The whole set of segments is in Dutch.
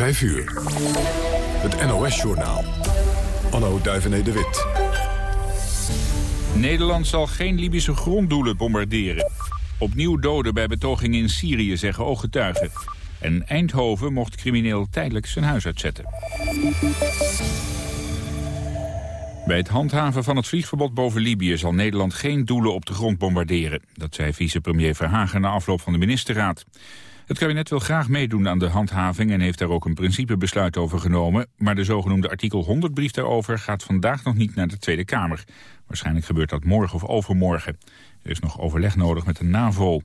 5 uur. Het NOS-journaal. Anno Duivené de Wit. Nederland zal geen Libische gronddoelen bombarderen. Opnieuw doden bij betogingen in Syrië, zeggen ooggetuigen. En Eindhoven mocht crimineel tijdelijk zijn huis uitzetten. Bij het handhaven van het vliegverbod boven Libië zal Nederland geen doelen op de grond bombarderen. Dat zei vicepremier Verhagen na afloop van de ministerraad. Het kabinet wil graag meedoen aan de handhaving en heeft daar ook een principebesluit over genomen. Maar de zogenoemde artikel 100-brief daarover gaat vandaag nog niet naar de Tweede Kamer. Waarschijnlijk gebeurt dat morgen of overmorgen. Er is nog overleg nodig met de NAVO.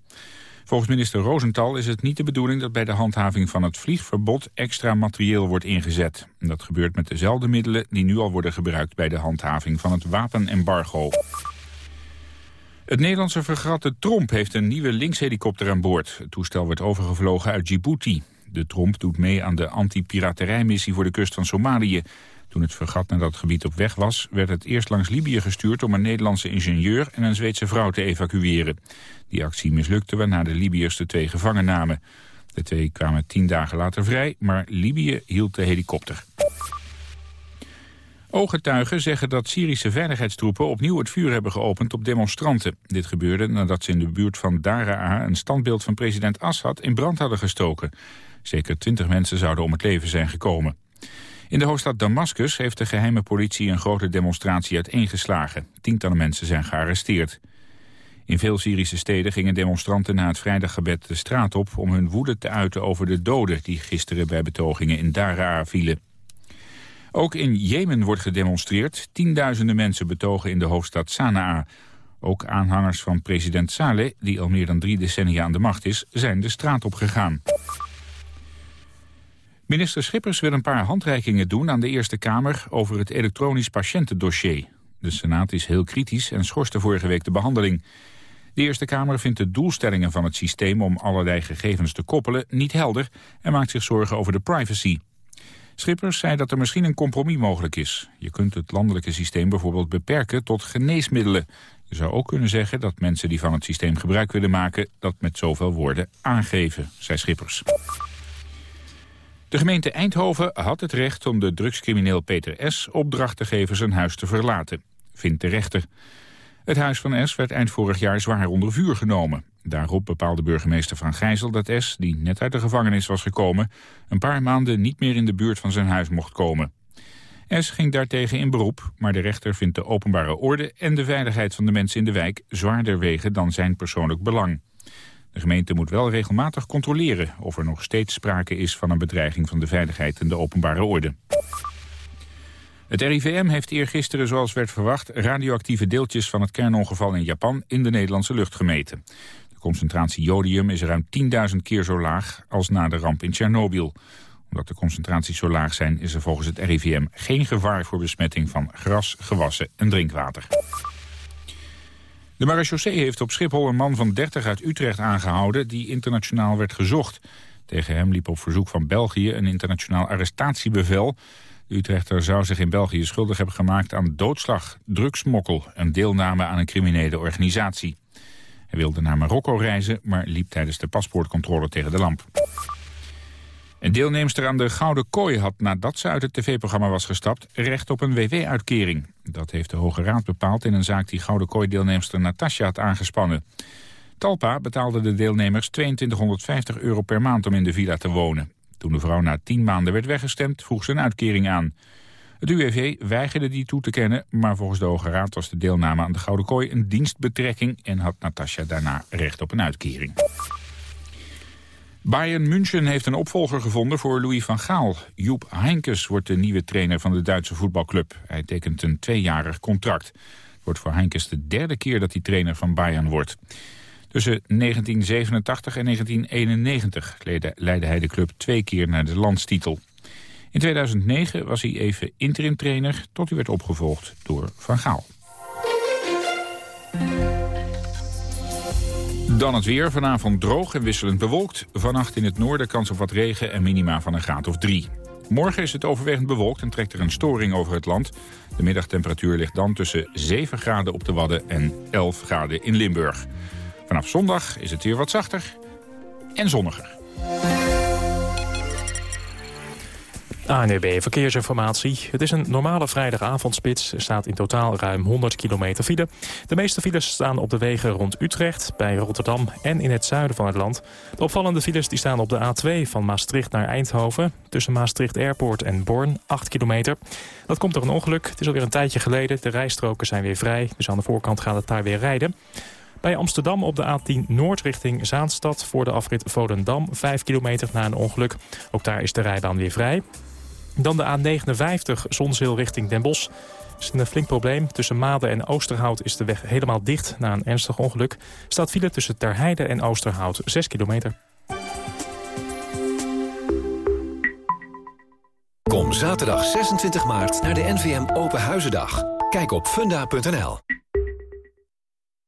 Volgens minister Rosenthal is het niet de bedoeling dat bij de handhaving van het vliegverbod extra materieel wordt ingezet. Dat gebeurt met dezelfde middelen die nu al worden gebruikt bij de handhaving van het wapenembargo. Het Nederlandse fregat de Tromp heeft een nieuwe linkshelikopter aan boord. Het toestel werd overgevlogen uit Djibouti. De Tromp doet mee aan de anti-piraterijmissie voor de kust van Somalië. Toen het fregat naar dat gebied op weg was, werd het eerst langs Libië gestuurd om een Nederlandse ingenieur en een Zweedse vrouw te evacueren. Die actie mislukte waarna de Libiërs de twee gevangen namen. De twee kwamen tien dagen later vrij, maar Libië hield de helikopter. Ooggetuigen zeggen dat Syrische veiligheidstroepen opnieuw het vuur hebben geopend op demonstranten. Dit gebeurde nadat ze in de buurt van Daraa een standbeeld van president Assad in brand hadden gestoken. Zeker twintig mensen zouden om het leven zijn gekomen. In de hoofdstad Damascus heeft de geheime politie een grote demonstratie uiteengeslagen. Tientallen mensen zijn gearresteerd. In veel Syrische steden gingen demonstranten na het vrijdaggebed de straat op... om hun woede te uiten over de doden die gisteren bij betogingen in Daraa vielen. Ook in Jemen wordt gedemonstreerd. Tienduizenden mensen betogen in de hoofdstad Sanaa. Ook aanhangers van president Saleh, die al meer dan drie decennia aan de macht is, zijn de straat op gegaan. Minister Schippers wil een paar handreikingen doen aan de Eerste Kamer over het elektronisch patiëntendossier. De Senaat is heel kritisch en schorste vorige week de behandeling. De Eerste Kamer vindt de doelstellingen van het systeem om allerlei gegevens te koppelen niet helder en maakt zich zorgen over de privacy. Schippers zei dat er misschien een compromis mogelijk is. Je kunt het landelijke systeem bijvoorbeeld beperken tot geneesmiddelen. Je zou ook kunnen zeggen dat mensen die van het systeem gebruik willen maken... dat met zoveel woorden aangeven, zei Schippers. De gemeente Eindhoven had het recht om de drugscrimineel Peter S. opdracht te geven zijn huis te verlaten, vindt de rechter. Het huis van S. werd eind vorig jaar zwaar onder vuur genomen. Daarop bepaalde burgemeester Van Gijzel dat S., die net uit de gevangenis was gekomen... een paar maanden niet meer in de buurt van zijn huis mocht komen. S. ging daartegen in beroep, maar de rechter vindt de openbare orde... en de veiligheid van de mensen in de wijk zwaarder wegen dan zijn persoonlijk belang. De gemeente moet wel regelmatig controleren of er nog steeds sprake is van een bedreiging van de veiligheid en de openbare orde. Het RIVM heeft eergisteren, zoals werd verwacht, radioactieve deeltjes van het kernongeval in Japan in de Nederlandse lucht gemeten. Concentratie jodium is ruim 10.000 keer zo laag als na de ramp in Tsjernobyl. Omdat de concentraties zo laag zijn, is er volgens het RIVM geen gevaar voor besmetting van gras, gewassen en drinkwater. De marechaussee heeft op Schiphol een man van 30 uit Utrecht aangehouden... die internationaal werd gezocht. Tegen hem liep op verzoek van België een internationaal arrestatiebevel. De Utrechter zou zich in België schuldig hebben gemaakt aan doodslag, drugsmokkel... en deelname aan een criminele organisatie. Wilde naar Marokko reizen, maar liep tijdens de paspoortcontrole tegen de lamp. Een deelnemster aan de Gouden Kooi had nadat ze uit het tv-programma was gestapt... recht op een WW-uitkering. Dat heeft de Hoge Raad bepaald in een zaak die Gouden Kooi-deelnemster Natasja had aangespannen. Talpa betaalde de deelnemers 2250 euro per maand om in de villa te wonen. Toen de vrouw na tien maanden werd weggestemd, vroeg ze een uitkering aan. Het UWV weigerde die toe te kennen, maar volgens de Hoge Raad was de deelname aan de Gouden Kooi een dienstbetrekking en had Natasja daarna recht op een uitkering. Bayern München heeft een opvolger gevonden voor Louis van Gaal. Joep Heinkes wordt de nieuwe trainer van de Duitse voetbalclub. Hij tekent een tweejarig contract. Het wordt voor Heinkes de derde keer dat hij trainer van Bayern wordt. Tussen 1987 en 1991 leidde hij de club twee keer naar de landstitel. In 2009 was hij even interim trainer tot hij werd opgevolgd door Van Gaal. Dan het weer. Vanavond droog en wisselend bewolkt. Vannacht in het noorden kans op wat regen en minima van een graad of drie. Morgen is het overwegend bewolkt en trekt er een storing over het land. De middagtemperatuur ligt dan tussen 7 graden op de Wadden en 11 graden in Limburg. Vanaf zondag is het weer wat zachter en zonniger. ANUB Verkeersinformatie. Het is een normale vrijdagavondspits. Er staat in totaal ruim 100 kilometer file. De meeste files staan op de wegen rond Utrecht, bij Rotterdam en in het zuiden van het land. De opvallende files die staan op de A2 van Maastricht naar Eindhoven. Tussen Maastricht Airport en Born, 8 kilometer. Dat komt door een ongeluk. Het is alweer een tijdje geleden. De rijstroken zijn weer vrij, dus aan de voorkant gaat het daar weer rijden. Bij Amsterdam op de A10 Noord richting Zaanstad... voor de afrit Volendam, 5 kilometer na een ongeluk. Ook daar is de rijbaan weer vrij. Dan de A59 Zonzeel richting Den Bosch. is een flink probleem. Tussen Maden en Oosterhout is de weg helemaal dicht na een ernstig ongeluk. Staat file tussen Terheide en Oosterhout 6 kilometer. Kom zaterdag 26 maart naar de NVM Open Huizendag. Kijk op funda.nl.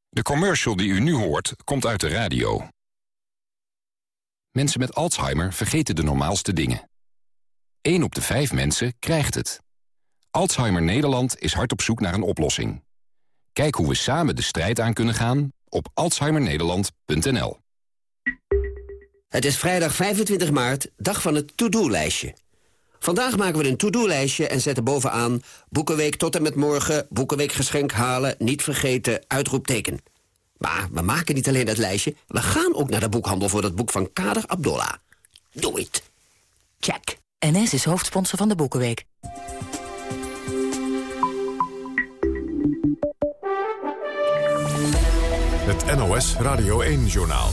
De commercial die u nu hoort, komt uit de radio. Mensen met Alzheimer vergeten de normaalste dingen. 1 op de 5 mensen krijgt het. Alzheimer Nederland is hard op zoek naar een oplossing. Kijk hoe we samen de strijd aan kunnen gaan op alzheimernederland.nl. Het is vrijdag 25 maart, dag van het to-do-lijstje. Vandaag maken we een to-do-lijstje en zetten bovenaan... Boekenweek tot en met morgen, Boekenweekgeschenk halen, niet vergeten, uitroepteken. Maar we maken niet alleen dat lijstje, we gaan ook naar de boekhandel... voor dat boek van Kader Abdollah. Doe it. Check. NS is hoofdsponsor van de Boekenweek. Het NOS Radio 1-journaal.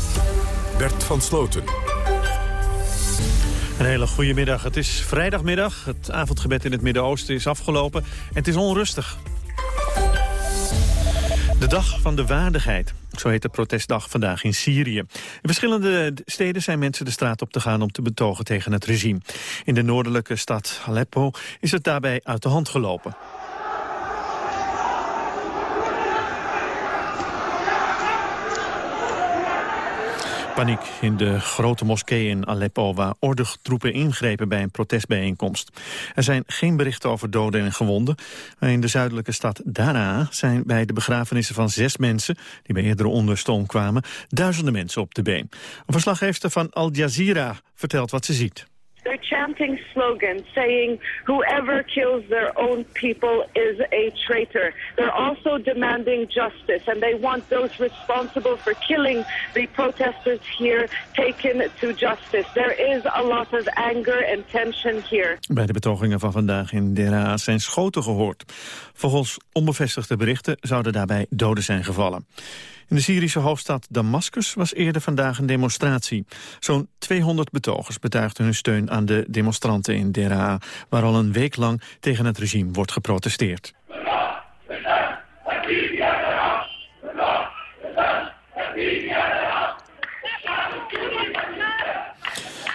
Bert van Sloten. Een hele goede middag. Het is vrijdagmiddag. Het avondgebed in het Midden-Oosten is afgelopen. En het is onrustig. De dag van de waardigheid. Zo heet de protestdag vandaag in Syrië. In verschillende steden zijn mensen de straat op te gaan om te betogen tegen het regime. In de noordelijke stad Aleppo is het daarbij uit de hand gelopen. Paniek in de grote moskee in Aleppo... waar ordentroepen ingrepen bij een protestbijeenkomst. Er zijn geen berichten over doden en gewonden. Maar in de zuidelijke stad Daraa zijn bij de begrafenissen van zes mensen... die bij eerdere onrust omkwamen, duizenden mensen op de been. Een verslaggever van Al Jazeera vertelt wat ze ziet. They're chanting slogans saying whoever kills their own people is a traitor. They're also demanding justice and they want those responsible for killing the protesters here taken to justice. There is a lot of anger and tension here. Bij de betogingen van vandaag in Deraa zijn schoten gehoord. Volgens onbevestigde berichten zouden daarbij doden zijn gevallen. In de Syrische hoofdstad Damascus was eerder vandaag een demonstratie. Zo'n 200 betogers betuigden hun steun aan de demonstranten in Deraa... waar al een week lang tegen het regime wordt geprotesteerd.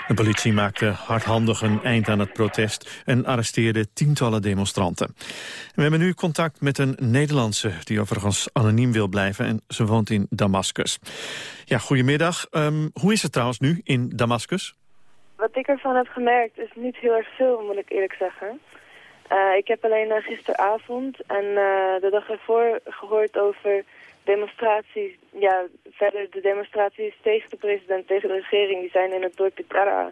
De politie maakte hardhandig een eind aan het protest en arresteerde tientallen demonstranten. We hebben nu contact met een Nederlandse die overigens anoniem wil blijven en ze woont in Damascus. Ja, goedemiddag. Um, hoe is het trouwens nu in Damascus? Wat ik ervan heb gemerkt is niet heel erg veel, moet ik eerlijk zeggen. Uh, ik heb alleen uh, gisteravond en uh, de dag ervoor gehoord over demonstraties, ja, verder de demonstraties tegen de president, tegen de regering, die zijn in het dorpje Tara.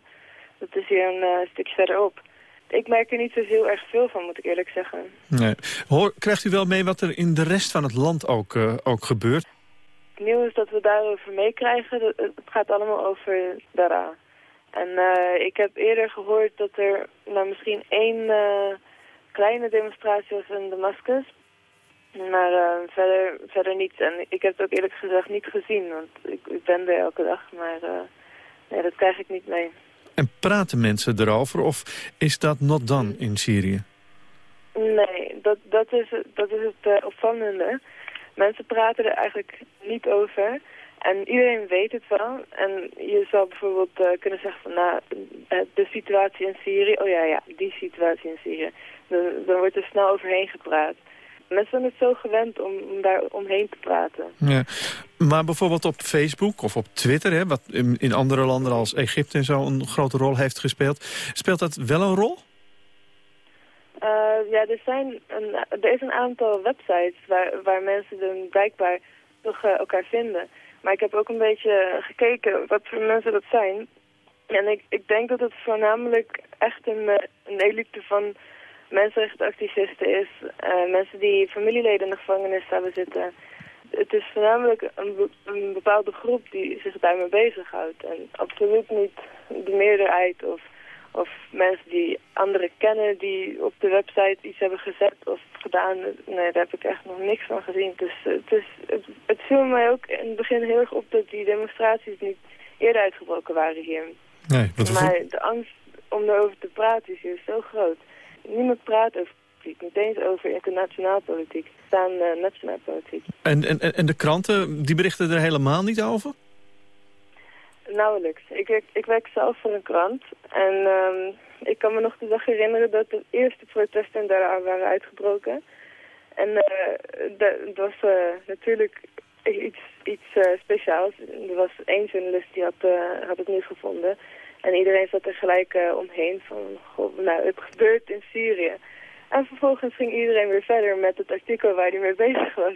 Dat is hier een uh, stukje verderop. Ik merk er niet zo heel erg veel van, moet ik eerlijk zeggen. Nee. Hoor, krijgt u wel mee wat er in de rest van het land ook, uh, ook gebeurt? Het nieuws dat we daarover meekrijgen, het gaat allemaal over Dara. En uh, ik heb eerder gehoord dat er nou, misschien één kleine demonstratie was in Damascus. Maar uh, verder, verder niet. En ik heb het ook eerlijk gezegd niet gezien, want ik, ik ben er elke dag. Maar uh, nee, dat krijg ik niet mee. En praten mensen erover of is dat not dan in Syrië? Nee, dat, dat, is, dat is het uh, opvallende. Mensen praten er eigenlijk niet over. En iedereen weet het wel. En je zou bijvoorbeeld uh, kunnen zeggen van, nou, de situatie in Syrië, oh ja, ja, die situatie in Syrië. Dan, dan wordt er snel overheen gepraat. Mensen zijn het zo gewend om, om daar omheen te praten. Ja. Maar bijvoorbeeld op Facebook of op Twitter, hè, wat in, in andere landen als Egypte en zo een grote rol heeft gespeeld. Speelt dat wel een rol? Uh, ja, er, zijn een, er is een aantal websites waar, waar mensen dan blijkbaar toch uh, elkaar vinden. Maar ik heb ook een beetje gekeken wat voor mensen dat zijn. En ik, ik denk dat het voornamelijk echt een, eh, een elite van mensenrechtenactivisten is. Uh, mensen die familieleden in de gevangenis hebben zitten. Het is voornamelijk een, een bepaalde groep die zich daarmee bezighoudt. En absoluut niet de meerderheid of, of mensen die anderen kennen die op de website iets hebben gezet of gedaan. Nee, daar heb ik echt nog niks van gezien. Dus het, is, het, het viel mij ook in het begin heel erg op dat die demonstraties niet eerder uitgebroken waren hier. Nee, maar de angst om erover te praten is hier zo groot. Niemand praat over politiek, niet eens over internationaal politiek. staan uh, nationaal politiek. En, en, en de kranten, die berichten er helemaal niet over? Nauwelijks. Ik werk, ik werk zelf voor een krant. En um, ik kan me nog de dag herinneren dat de eerste protesten daar waren uitgebroken. En uh, dat was uh, natuurlijk iets, iets uh, speciaals. Er was één journalist die had, had het nieuws gevonden. En iedereen zat er gelijk uh, omheen van, goh, nou, het gebeurt in Syrië. En vervolgens ging iedereen weer verder met het artikel waar hij mee bezig was.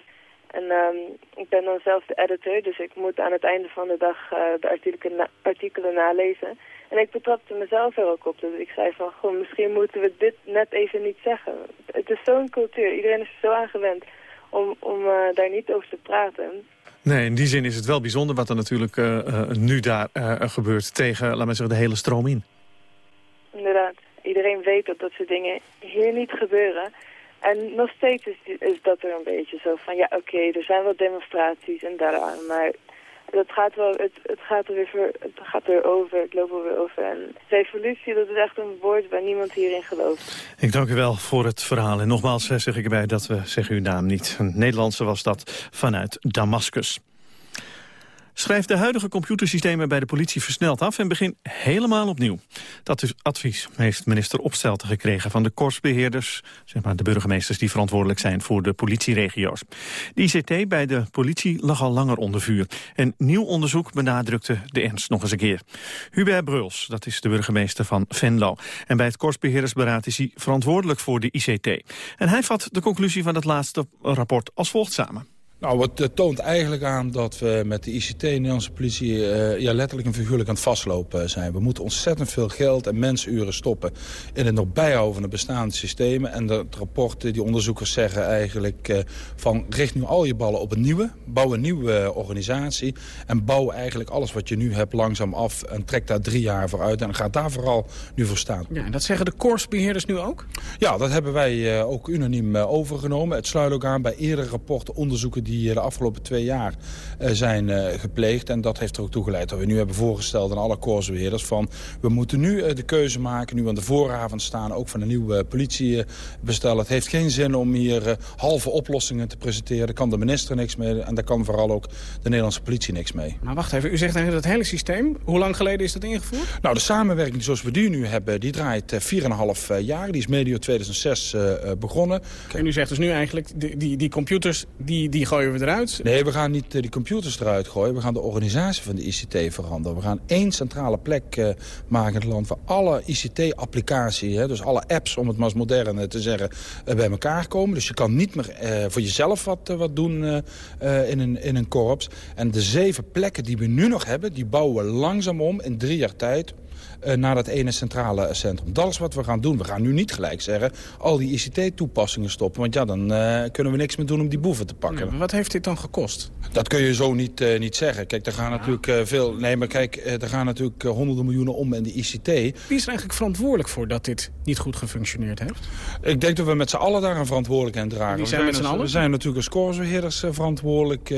En um, ik ben dan zelf de editor, dus ik moet aan het einde van de dag de artikelen, na artikelen nalezen. En ik betrapte mezelf er ook op. Dus ik zei van, goh, misschien moeten we dit net even niet zeggen. Het is zo'n cultuur, iedereen is er zo aan gewend om, om uh, daar niet over te praten. Nee, in die zin is het wel bijzonder wat er natuurlijk uh, uh, nu daar gebeurt tegen, laat maar zeggen, de hele stroom in. Inderdaad. Iedereen weet dat dat soort dingen hier niet gebeuren. En nog steeds is, dat er een beetje zo van, ja oké, er zijn wel demonstraties en daaraan, maar dat gaat wel, het, het gaat er weer het gaat er over, het loopt er weer over. En revolutie, dat is echt een woord waar niemand hierin gelooft. Ik dank u wel voor het verhaal. En nogmaals zeg ik erbij dat we zeggen uw naam niet. Een Nederlandse was dat vanuit Damascus. Schrijf de huidige computersystemen bij de politie versneld af en begin helemaal opnieuw. Dat advies heeft minister Opstelten gekregen van de korpsbeheerders, zeg maar de burgemeesters die verantwoordelijk zijn voor de politieregio's. De ICT bij de politie lag al langer onder vuur. En nieuw onderzoek benadrukte de ernst nog eens een keer. Hubert Bruls, dat is de burgemeester van Venlo. En bij het korpsbeheerdersberaad is hij verantwoordelijk voor de ICT. En hij vat de conclusie van het laatste rapport als volgt samen. Nou, het toont eigenlijk aan dat we met de ICT, Nederlandse politie, uh, ja, letterlijk en figuurlijk aan het vastlopen zijn. We moeten ontzettend veel geld en mensuren stoppen in het nog bijhouden van de bestaande systemen. En de rapporten, die onderzoekers zeggen eigenlijk uh, van richt nu al je ballen op een nieuwe, bouw een nieuwe organisatie en bouw eigenlijk alles wat je nu hebt langzaam af en trek daar drie jaar voor uit en ga daar vooral nu voor staan. Ja, en dat zeggen de korpsbeheerders nu ook? Ja, dat hebben wij ook unaniem overgenomen. Het sluit ook aan bij eerdere rapporten, onderzoeken die die de afgelopen twee jaar uh, zijn uh, gepleegd. En dat heeft er ook toe geleid dat we nu hebben voorgesteld aan alle koersbeheerders van... we moeten nu uh, de keuze maken, nu aan de vooravond staan... ook van een nieuw politiebestel. Het heeft geen zin om hier halve oplossingen te presenteren. Daar kan de minister niks mee en daar kan vooral ook de Nederlandse politie niks mee. Maar wacht even, u zegt eigenlijk dat hele systeem... hoe lang geleden is dat ingevoerd? Nou, de samenwerking zoals we die nu hebben, die draait 4,5 jaar. Die is medio 2006 begonnen. En u zegt dus nu eigenlijk, die, die, die computers, die, die gooien we eruit? Nee, we gaan niet uh, die computers eruit gooien. We gaan de organisatie van de ICT veranderen. We gaan één centrale plek uh, maken in het land... waar alle ICT-applicaties, dus alle apps, om het maar modern uh, te zeggen... bij elkaar komen. Dus je kan niet meer voor jezelf wat, wat doen in, een, in een korps. En de zeven plekken die we nu nog hebben... die bouwen we langzaam om in drie jaar tijd naar dat ene centrale centrum. Dat is wat we gaan doen. We gaan nu niet gelijk zeggen, al die ICT-toepassingen stoppen. Want ja, dan uh, kunnen we niks meer doen om die boeven te pakken. Wat heeft dit dan gekost? Dat kun je zo niet, uh, niet zeggen. Kijk, er gaan ja. natuurlijk veel... Nee, maar kijk, er gaan natuurlijk honderden miljoenen om in de ICT. Wie is er eigenlijk verantwoordelijk voor dat dit niet goed gefunctioneerd heeft? Ik denk dat we met z'n allen daar een verantwoordelijkheid dragen. Wie zijn we, zijn we zijn natuurlijk als scoresbeheerders verantwoordelijk,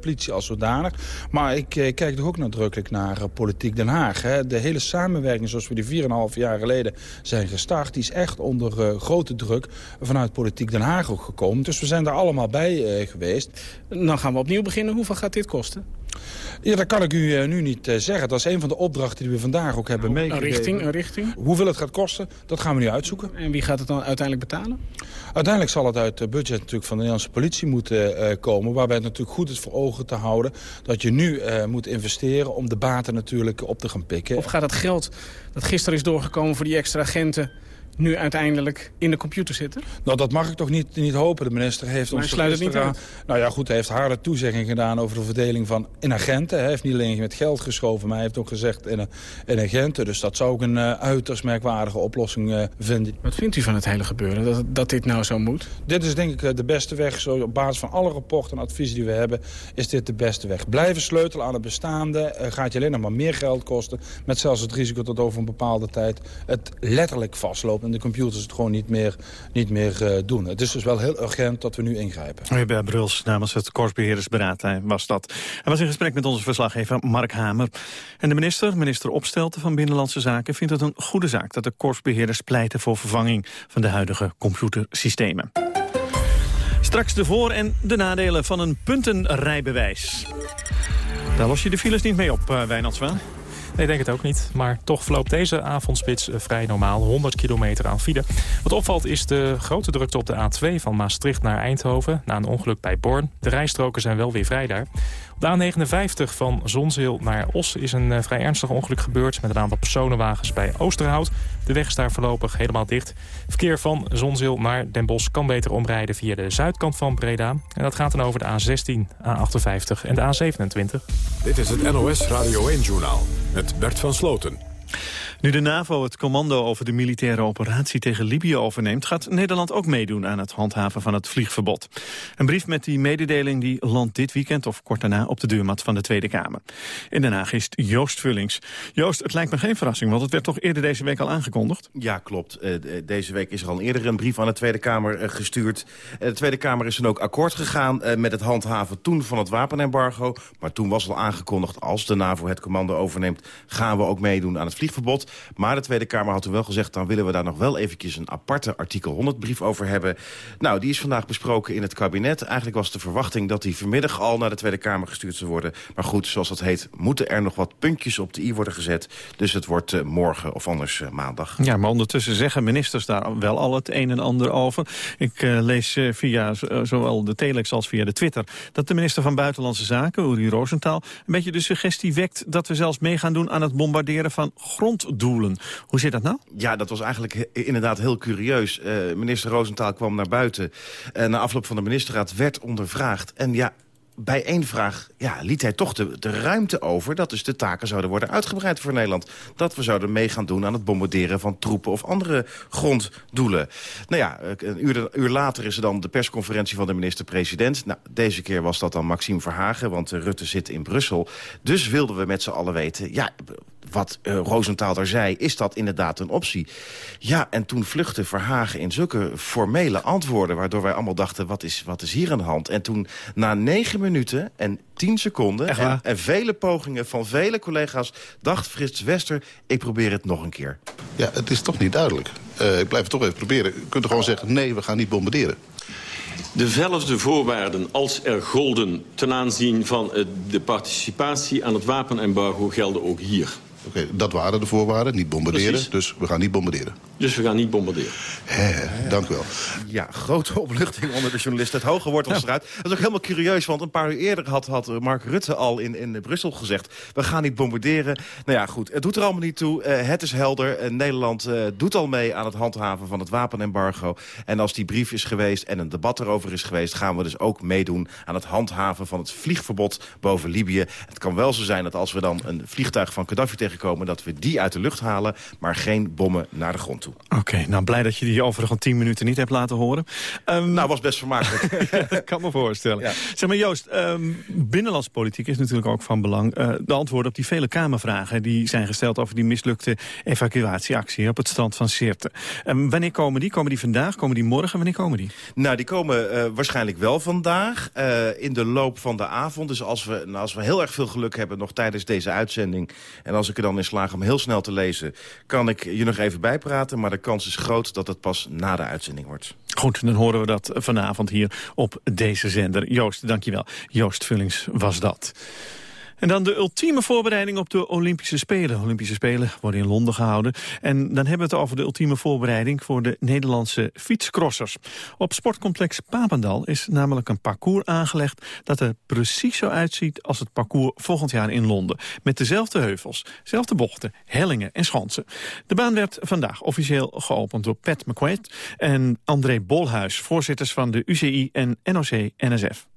politie als zodanig. Maar ik kijk toch ook nadrukkelijk naar politiek Den Haag. Hè. De hele samenwerking zoals we die 4,5 jaar geleden zijn gestart... die is echt onder uh, grote druk vanuit politiek Den Haag ook gekomen. Dus we zijn daar allemaal bij uh, geweest. Dan gaan we opnieuw beginnen. Hoeveel gaat dit kosten? Ja, dat kan ik u uh, nu niet uh, zeggen. Dat is een van de opdrachten die we vandaag ook hebben nou, meegegeven. Een richting, een richting? Hoeveel het gaat kosten, dat gaan we nu uitzoeken. En wie gaat het dan uiteindelijk betalen? Uiteindelijk zal het uit het budget natuurlijk van de Nederlandse politie moeten uh, komen. Waarbij het natuurlijk goed is voor ogen te houden dat je nu moet investeren om de baten natuurlijk op te gaan pikken. Of gaat het geld dat gisteren is doorgekomen voor die extra agenten nu uiteindelijk in de computer zitten? Nou, dat mag ik toch niet, niet hopen. De minister heeft Maar ons sluit het niet gisteren- Nou ja, goed, hij heeft harde toezeggingen gedaan over de verdeling van in agenten. Hij heeft niet alleen met geld geschoven, maar hij heeft ook gezegd in, in agenten. Dus dat zou ik een eh, uiterst merkwaardige oplossing eh, vinden. Wat vindt u van het hele gebeuren, dat, dat dit nou zo moet? Dit is denk ik eh, de beste weg. Zo, op basis van alle rapporten en adviezen die we hebben, is dit de beste weg. Blijven sleutelen aan het bestaande gaat je alleen nog maar meer geld kosten. Met zelfs het risico dat over een bepaalde tijd het letterlijk vastloopt. En de computers het gewoon niet meer, niet meer eh, doen. Het is dus wel heel urgent dat we nu ingrijpen. Hubert Bruls namens het Korpsbeheerdersberaad hij was dat. Hij was in gesprek met onze verslaggever Mark Hamer. En de minister, minister Opstelten van Binnenlandse Zaken... vindt het een goede zaak dat de korpsbeheerders pleiten voor vervanging... van de huidige computersystemen. Straks de voor- en de nadelen van een puntenrijbewijs. Daar los je de files niet mee op, uh. Nee, ik denk het ook niet. Maar toch verloopt deze avondspits eh, vrij normaal. 100 kilometer aan file. Wat opvalt is de grote drukte op de A2 van Maastricht naar Eindhoven... na een ongeluk bij Born. De rijstroken zijn wel weer vrij daar. De A59 van Zonzeel naar Os is een eh, vrij ernstig ongeluk gebeurd... met een aantal personenwagens bij Oosterhout. De weg is daar voorlopig helemaal dicht. Verkeer van Zonzeel naar Den Bosch kan beter omrijden... via de zuidkant van Breda. En dat gaat dan over de A16, A58 en de A27. Dit is het NOS Radio 1-journaal met Bert van Sloten. Nu de NAVO het commando over de militaire operatie tegen Libië overneemt... gaat Nederland ook meedoen aan het handhaven van het vliegverbod. Een brief met die mededeling die landt dit weekend of kort daarna... op de deurmat van de Tweede Kamer. In Den Haag is Joost Vullings. Joost, het lijkt me geen verrassing, want het werd toch eerder deze week al aangekondigd? Ja, klopt. Uh, deze week is er al eerder een brief aan de Tweede Kamer uh, gestuurd. Uh, de Tweede Kamer is dan ook akkoord gegaan met het handhaven toen van het wapenembargo. Maar toen was al aangekondigd, als de NAVO het commando overneemt... gaan we ook meedoen aan het vliegverbod. Maar de Tweede Kamer had toen wel gezegd... dan willen we daar nog wel eventjes een aparte artikel 100 brief over hebben. Nou, die is vandaag besproken in het kabinet. Eigenlijk was de verwachting dat die vanmiddag al naar de Tweede Kamer gestuurd zou worden. Maar goed, zoals dat heet, moeten er nog wat puntjes op de i worden gezet. Dus het wordt uh, morgen of anders uh, maandag. Ja, maar ondertussen zeggen ministers daar wel al het een en ander over. Ik uh, lees via zowel de telex als via de Twitter... dat de minister van Buitenlandse Zaken, Uri Rosenthal... een beetje de suggestie wekt dat we zelfs mee gaan doen aan het bombarderen van gronddoelen. Hoe zit dat nou? Ja, dat was eigenlijk inderdaad heel curieus. Uh, minister Roosentaal kwam naar buiten. Uh, na afloop van de ministerraad werd ondervraagd. En ja, bij één vraag ja, liet hij toch de, ruimte over... dat dus de taken zouden worden uitgebreid voor Nederland. Dat we zouden mee gaan doen aan het bombarderen van troepen... of andere gronddoelen. Nou ja, een uur, uur later is er dan de persconferentie van de minister-president. Nou, deze keer was dat dan Maxime Verhagen, want Rutte zit in Brussel. Dus wilden we met z'n allen weten... ja, wat uh, Roosentaal daar zei, is dat inderdaad een optie? Ja, en toen vluchtte Verhagen in zulke formele antwoorden... waardoor wij allemaal dachten, wat is, wat is hier aan de hand? En toen na negen minuten en tien seconden... En, en, vele pogingen van vele collega's... dacht Frits Wester, ik probeer het nog een keer. Ja, het is toch niet duidelijk. Uh, ik blijf het toch even proberen. Je kunt er gewoon zeggen, nee, we gaan niet bombarderen. Dezelfde voorwaarden als er golden ten aanzien van uh, de participatie aan het wapenembargo gelden ook hier. Oké, okay, dat waren de voorwaarden, niet bombarderen. Precies. Dus we gaan niet bombarderen. Dus we gaan niet bombarderen. He, dank u wel. Ja, grote opluchting onder de journalisten. Het hoge woord was ja. eruit. Dat is ook helemaal curieus, want een paar uur eerder had, had Mark Rutte al in, in Brussel gezegd... we gaan niet bombarderen. Nou ja, goed, het doet er allemaal niet toe. Uh, het is helder. Uh, Nederland uh, doet al mee aan het handhaven van het wapenembargo. En als die brief is geweest en een debat erover is geweest... gaan we dus ook meedoen aan het handhaven van het vliegverbod boven Libië. Het kan wel zo zijn dat als we dan een vliegtuig van Gaddafi tegenkomen... dat we die uit de lucht halen, maar geen bommen naar de grond toe. Oké, okay, nou blij dat je die overige tien minuten niet hebt laten horen. Um, nou, was best vermakelijk. dat kan me voorstellen. Ja. Zeg maar Joost, um, binnenlandspolitiek is natuurlijk ook van belang. Uh, de antwoorden op die vele Kamervragen die zijn gesteld over die mislukte evacuatieactie op het strand van Sirte. Um, wanneer komen die? Komen die vandaag? Komen die morgen? Wanneer komen die? Nou, die komen uh, waarschijnlijk wel vandaag. Uh, in de loop van de avond. Dus als we, nou, als we heel erg veel geluk hebben nog tijdens deze uitzending. En als ik dan in slaag om heel snel te lezen, kan ik je nog even bijpraten. Maar de kans is groot dat het pas na de uitzending wordt. Goed, dan horen we dat vanavond hier op deze zender. Joost, dankjewel. Joost Vullings was dat. En dan de ultieme voorbereiding op de Olympische Spelen. Olympische Spelen worden in Londen gehouden. En dan hebben we het over de ultieme voorbereiding voor de Nederlandse fietscrossers. Op sportcomplex Papendal is namelijk een parcours aangelegd dat er precies zo uitziet als het parcours volgend jaar in Londen. Met dezelfde heuvels, dezelfde bochten, hellingen en schansen. De baan werd vandaag officieel geopend door Pat McQuaid en André Bolhuis, voorzitters van de UCI en NOC-NSF.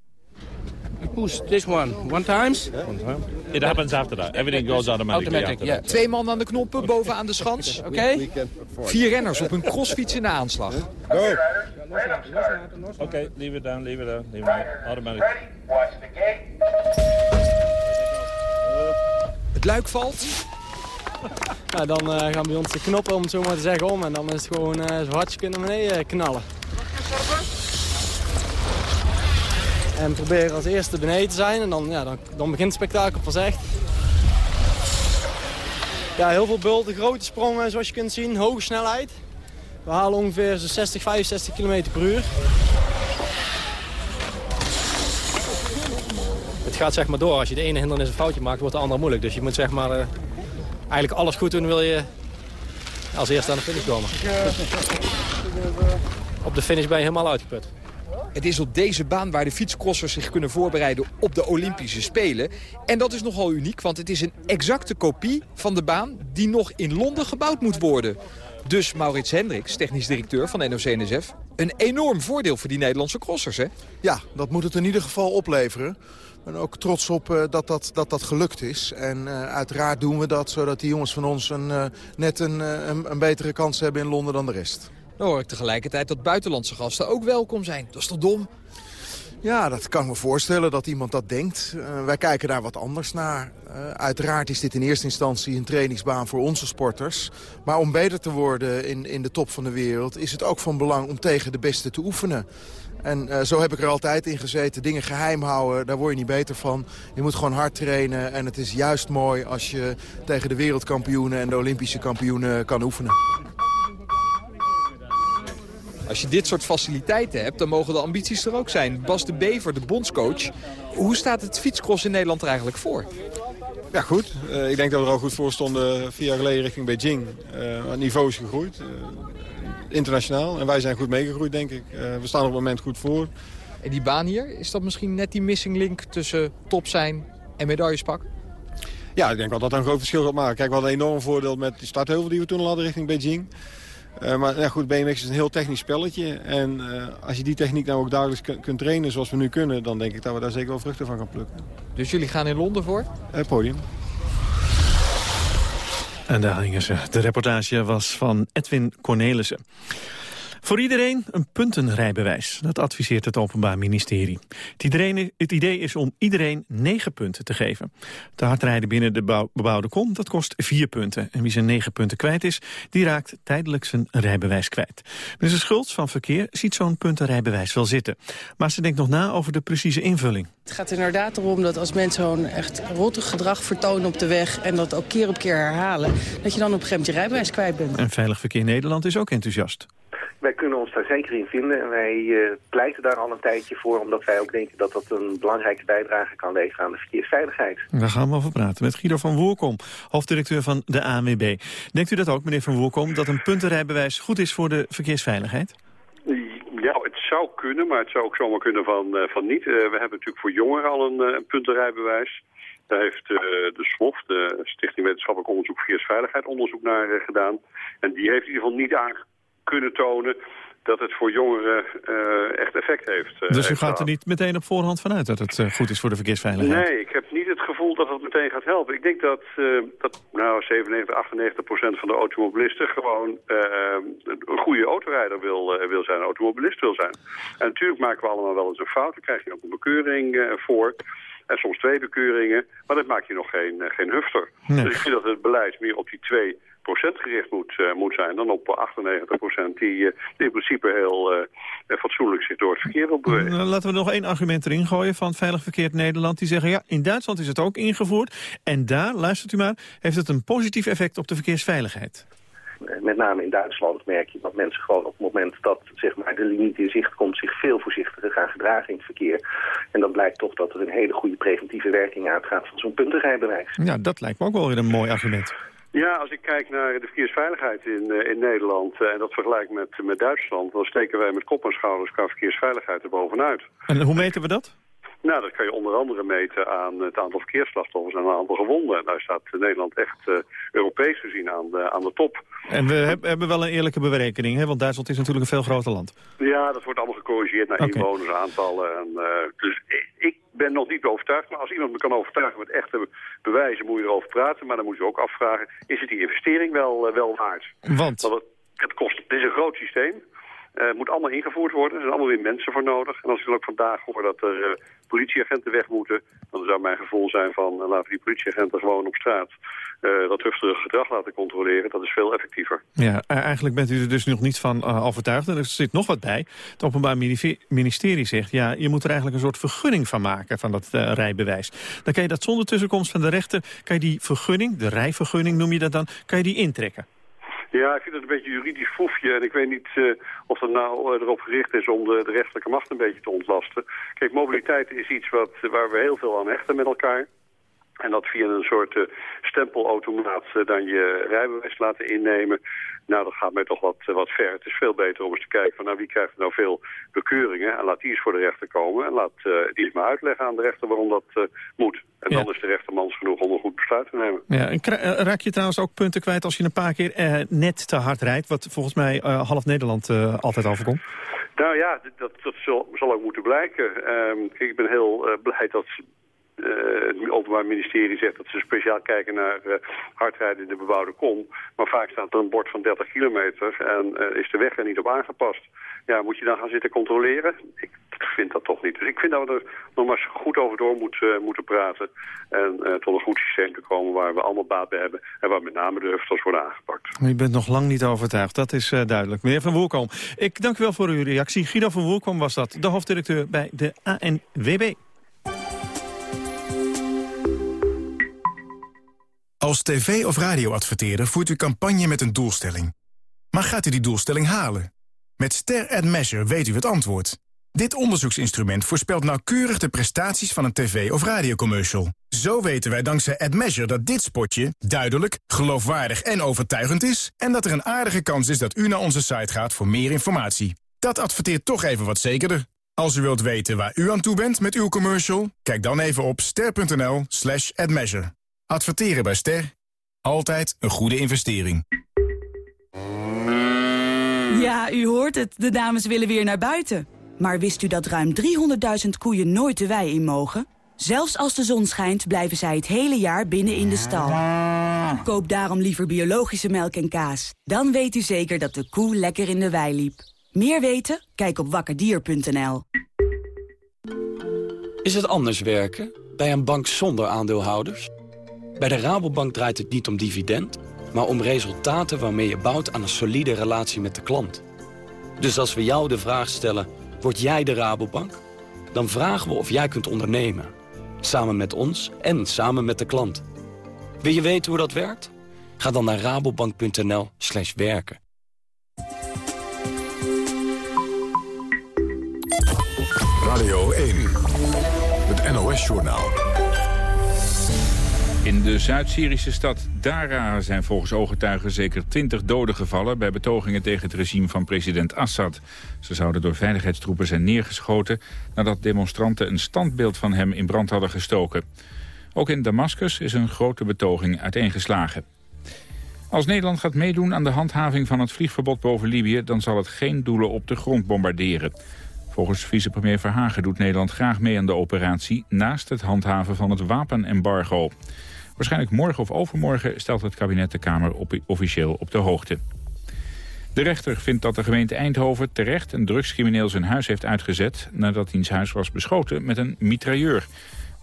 Push this one. One times? One time. It happens after that. Everything goes automatically Automatic, after yeah. that. Twee man aan de knoppen, bovenaan de schans. Oké? Vier renners op een crossfiets in de aanslag. Go! Okay, leave it down, leave it down, leave it down. Automatic. Het luik valt. Ja, dan eh, gaan bij ons de knoppen, om het zo maar te zeggen, om. En dan is het gewoon eh, zo hard je kunt naar beneden eh, knallen. En proberen als eerste beneden te zijn. En dan, ja, dan, dan begint het spektakel pas echt. Ja, heel veel bulten, grote sprongen zoals je kunt zien. Hoge snelheid. We halen ongeveer zo'n 60, 65 km per uur. Het gaat zeg maar door. Als je de ene hindernis een foutje maakt, wordt de andere moeilijk. Dus je moet zeg maar eh, eigenlijk alles goed doen wil je als eerste aan de finish komen. Op de finish ben je helemaal uitgeput. Het is op deze baan waar de fietscrossers zich kunnen voorbereiden op de Olympische Spelen. En dat is nogal uniek, want het is een exacte kopie van de baan die nog in Londen gebouwd moet worden. Dus Maurits Hendricks, technisch directeur van NOC-NSF... een enorm voordeel voor die Nederlandse crossers, hè? Ja, dat moet het in ieder geval opleveren. Ik ook trots op eh, dat, dat, dat dat gelukt is. En eh, uiteraard doen we dat zodat die jongens van ons een, eh, net een, een, een betere kans hebben in Londen dan de rest. Dan hoor ik tegelijkertijd dat buitenlandse gasten ook welkom zijn. Dat is toch dom? Ja, dat kan me voorstellen dat iemand dat denkt. Eh, wij kijken daar wat anders naar. Eh, uiteraard is dit in eerste instantie een trainingsbaan voor onze sporters. Maar om beter te worden in, in de top van de wereld... is het ook van belang om tegen de beste te oefenen. En eh, zo heb ik er altijd in gezeten. Dingen geheim houden, daar word je niet beter van. Je moet gewoon hard trainen. En het is juist mooi als je tegen de wereldkampioenen... en de Olympische kampioenen kan oefenen. Als je dit soort faciliteiten hebt, dan mogen de ambities er ook zijn. Bas de Bever, de bondscoach. Hoe staat het fietscross in Nederland er eigenlijk voor? Ja, goed. Eh, ik denk dat we er al goed voor stonden vier jaar geleden richting Beijing. Eh, het niveau is gegroeid, eh, internationaal. En wij zijn goed meegegroeid, denk ik. We staan op het moment goed voor. En die baan hier, is dat misschien net die missing link tussen top zijn en medaillespak? Ja, ik denk wel dat dat een groot verschil gaat maken. Kijk, we hadden een enorm voordeel met die startheuvel die we toen al hadden richting Beijing. Eh, maar ja, goed, BMX is een heel technisch spelletje. En eh, als je die techniek nou ook dagelijks kun- kunt trainen zoals we nu kunnen... dan denk ik dat we daar zeker wel vruchten van gaan plukken. Dus jullie gaan in Londen voor? Eh, podium. En daar gingen ze. De reportage was van Edwin Cornelissen. Voor iedereen een puntenrijbewijs. Dat adviseert het Openbaar Ministerie. Het, iedereen, het idee is om iedereen negen punten te geven. Te hard rijden binnen de bouw- bebouwde kom, dat kost vier punten. En wie zijn negen punten kwijt is, die raakt tijdelijk zijn rijbewijs kwijt. Minister Schultz van Verkeer ziet zo'n puntenrijbewijs wel zitten. Maar ze denkt nog na over de precieze invulling. Het gaat inderdaad erom dat als mensen zo'n echt rottig gedrag vertonen op de weg... en dat ook keer op keer herhalen, dat je dan op een gegeven moment je rijbewijs kwijt bent. En Veilig Verkeer Nederland is ook enthousiast. Wij kunnen ons daar zeker in vinden en wij eh, pleiten daar al een tijdje voor... omdat wij ook denken dat dat een belangrijke bijdrage kan leveren aan de verkeersveiligheid. Daar gaan we over praten met Guido van Woerkom, hoofddirecteur van de ANWB. Denkt u dat ook, meneer van Woerkom, dat een puntenrijbewijs goed is voor de verkeersveiligheid? Ja, het zou kunnen, maar het zou ook zomaar kunnen van, eh, van niet. Eh, we hebben natuurlijk voor jongeren al een, een puntenrijbewijs. Daar heeft eh, de SWOF, de Stichting Wetenschappelijk Onderzoek Verkeersveiligheid, onderzoek naar gedaan. En die heeft in ieder geval niet aan kunnen tonen dat het voor jongeren eh, echt effect heeft. eh, dus u gaat er niet meteen op voorhand vanuit dat het eh, goed is voor de verkeersveiligheid? Nee, ik heb niet het gevoel dat het meteen gaat helpen. Ik denk dat, dat nou, 97, 98 procent van de automobilisten gewoon een goede autorijder wil, wil zijn, een automobilist wil zijn. En natuurlijk maken we allemaal wel eens een fout. Dan krijg je ook een bekeuring voor. En soms twee bekeuringen, maar dat maakt je nog geen, geen hufter. Nee. Dus ik vind dat het beleid meer op die 2 gericht moet, eh, moet zijn dan op 98 die, eh, die in principe heel eh, fatsoenlijk zich door het verkeer wil bewegen. Nou, laten we nog één argument erin gooien van Veilig Verkeer Nederland. Die zeggen, ja, in Duitsland is het ook ingevoerd. En daar, luistert u maar, heeft het een positief effect op de verkeersveiligheid. Met name in Duitsland merk je dat mensen gewoon op het moment dat zeg maar, de limiet in zicht komt... zich veel voorzichtiger gaan gedragen in het verkeer. En dan blijkt toch dat er een hele goede preventieve werking uitgaat van zo'n puntenrijbewijs. Ja, dat lijkt me ook wel weer een mooi argument. Ja, als ik kijk naar de verkeersveiligheid in, uh, in Nederland uh, en dat vergelijk met, met Duitsland, dan steken wij met kop en schouders qua verkeersveiligheid er bovenuit. En hoe meten we dat? Nou, dat kan je onder andere meten aan het aantal verkeersslachtoffers en het aantal gewonden. En daar staat Nederland echt uh, Europees gezien aan de, aan de top. En we heb, hebben wel een eerlijke berekening, hè? want Duitsland is natuurlijk een veel groter land. Ja, dat wordt allemaal gecorrigeerd naar okay. inwonersaantallen. En, uh, dus ik, ik ben nog niet overtuigd, maar als iemand me kan overtuigen met echte bewijzen moet je erover praten. Maar dan moet je ook afvragen, is het die investering wel, uh, wel waard? Want? Want het, het kost, het is een groot systeem. Het moet allemaal ingevoerd worden. Er zijn allemaal weer mensen voor nodig. En als ik dan ook vandaag hoor dat er politieagenten weg moeten... dan zou mijn gevoel zijn van uh, laten die politieagenten gewoon op straat... dat rustige gedrag laten controleren. Dat is veel effectiever. Ja, eigenlijk bent u er dus nog niet van overtuigd. En er zit nog wat bij. Het Openbaar Ministerie zegt... ja, je moet er eigenlijk een soort vergunning van maken... van dat rijbewijs. Dan kan je dat zonder tussenkomst van de rechter... kan je die vergunning, de rijvergunning noem je dat dan... kan je die intrekken. Ja, ik vind het een beetje juridisch foefje. En ik weet niet uh, of dat nou uh, erop gericht is om de, de rechterlijke macht een beetje te ontlasten. Kijk, mobiliteit is iets wat, waar we heel veel aan hechten met elkaar. En dat via een soort uh, stempelautomaat dan je rijbewijs laten innemen. Nou, dat gaat mij toch wat, wat ver. Het is veel beter om eens te kijken van nou, wie krijgt nou veel bekeuringen. En laat die eens voor de rechter komen. En laat die eens maar uitleggen aan de rechter waarom dat moet. En ja. dan is de rechter mans genoeg om een goed besluit te nemen. Ja, en raak je trouwens ook punten kwijt als je een paar keer net te hard rijdt... wat volgens mij half Nederland altijd overkomt? Nou ja, dat, dat zal, zal, ook moeten blijken. Um, ik ben heel blij dat het Openbaar Ministerie zegt dat ze speciaal kijken naar uh, hardrijden in de bebouwde kom. Maar vaak staat er een bord van 30 kilometer en uh, is de weg er niet op aangepast. Ja, moet je dan gaan zitten controleren? Ik vind dat toch niet. Dus ik vind dat we er nog maar goed over door moet, moeten praten. En tot een goed systeem te komen waar we allemaal baat bij hebben. En waar met name de huftels worden aangepakt. U bent nog lang niet overtuigd, dat is duidelijk. Meneer Van Woerkom, ik dank u wel voor uw reactie. Guido van Woerkom was dat, de hoofddirecteur bij de ANWB. Als tv- of radioadverteerder voert u campagne met een doelstelling. Maar gaat u die doelstelling halen? Met Ster Ad Measure weet u het antwoord. Dit onderzoeksinstrument voorspelt nauwkeurig de prestaties van een tv- of radiocommercial. Zo weten wij dankzij AdMeasure dat dit spotje duidelijk, geloofwaardig en overtuigend is... en dat er een aardige kans is dat u naar onze site gaat voor meer informatie. Dat adverteert toch even wat zekerder. Als u wilt weten waar u aan toe bent met uw commercial... kijk dan even op ster.nl slash admeasure. Adverteren bij Ster. Altijd een goede investering. Ja, u hoort het. De dames willen weer naar buiten. Maar wist u dat ruim 300.000 koeien nooit de wei in mogen? Zelfs als de zon schijnt, blijven zij het hele jaar binnen in de stal. Koop daarom liever biologische melk en kaas. Dan weet u zeker dat de koe lekker in de wei liep. Meer weten? Kijk op wakkerdier.nl. Is het anders werken? Bij een bank zonder aandeelhouders? Bij de Rabobank draait het niet om dividend, maar om resultaten waarmee je bouwt aan een solide relatie met de klant. Dus als we jou de vraag stellen, word jij de Rabobank? Dan vragen we of jij kunt ondernemen. Samen met ons en samen met de klant. Wil je weten hoe dat werkt? Ga dan naar rabobank.nl slash werken. Radio 1, het NOS-journaal. In de Zuid-Syrische stad Dara zijn volgens ooggetuigen zeker 20 doden gevallen... bij betogingen tegen het regime van president Assad. Ze zouden door veiligheidstroepen zijn neergeschoten... nadat demonstranten een standbeeld van hem in brand hadden gestoken. Ook in Damascus is een grote betoging uiteengeslagen. Als Nederland gaat meedoen aan de handhaving van het vliegverbod boven Libië... dan zal het geen doelen op de grond bombarderen. Volgens vicepremier Verhagen doet Nederland graag mee aan de operatie... naast het handhaven van het wapenembargo. Waarschijnlijk morgen of overmorgen stelt het kabinet de Kamer op, officieel op de hoogte. De rechter vindt dat de gemeente Eindhoven terecht een drugscrimineel zijn huis heeft uitgezet... nadat diens huis was beschoten met een mitrailleur.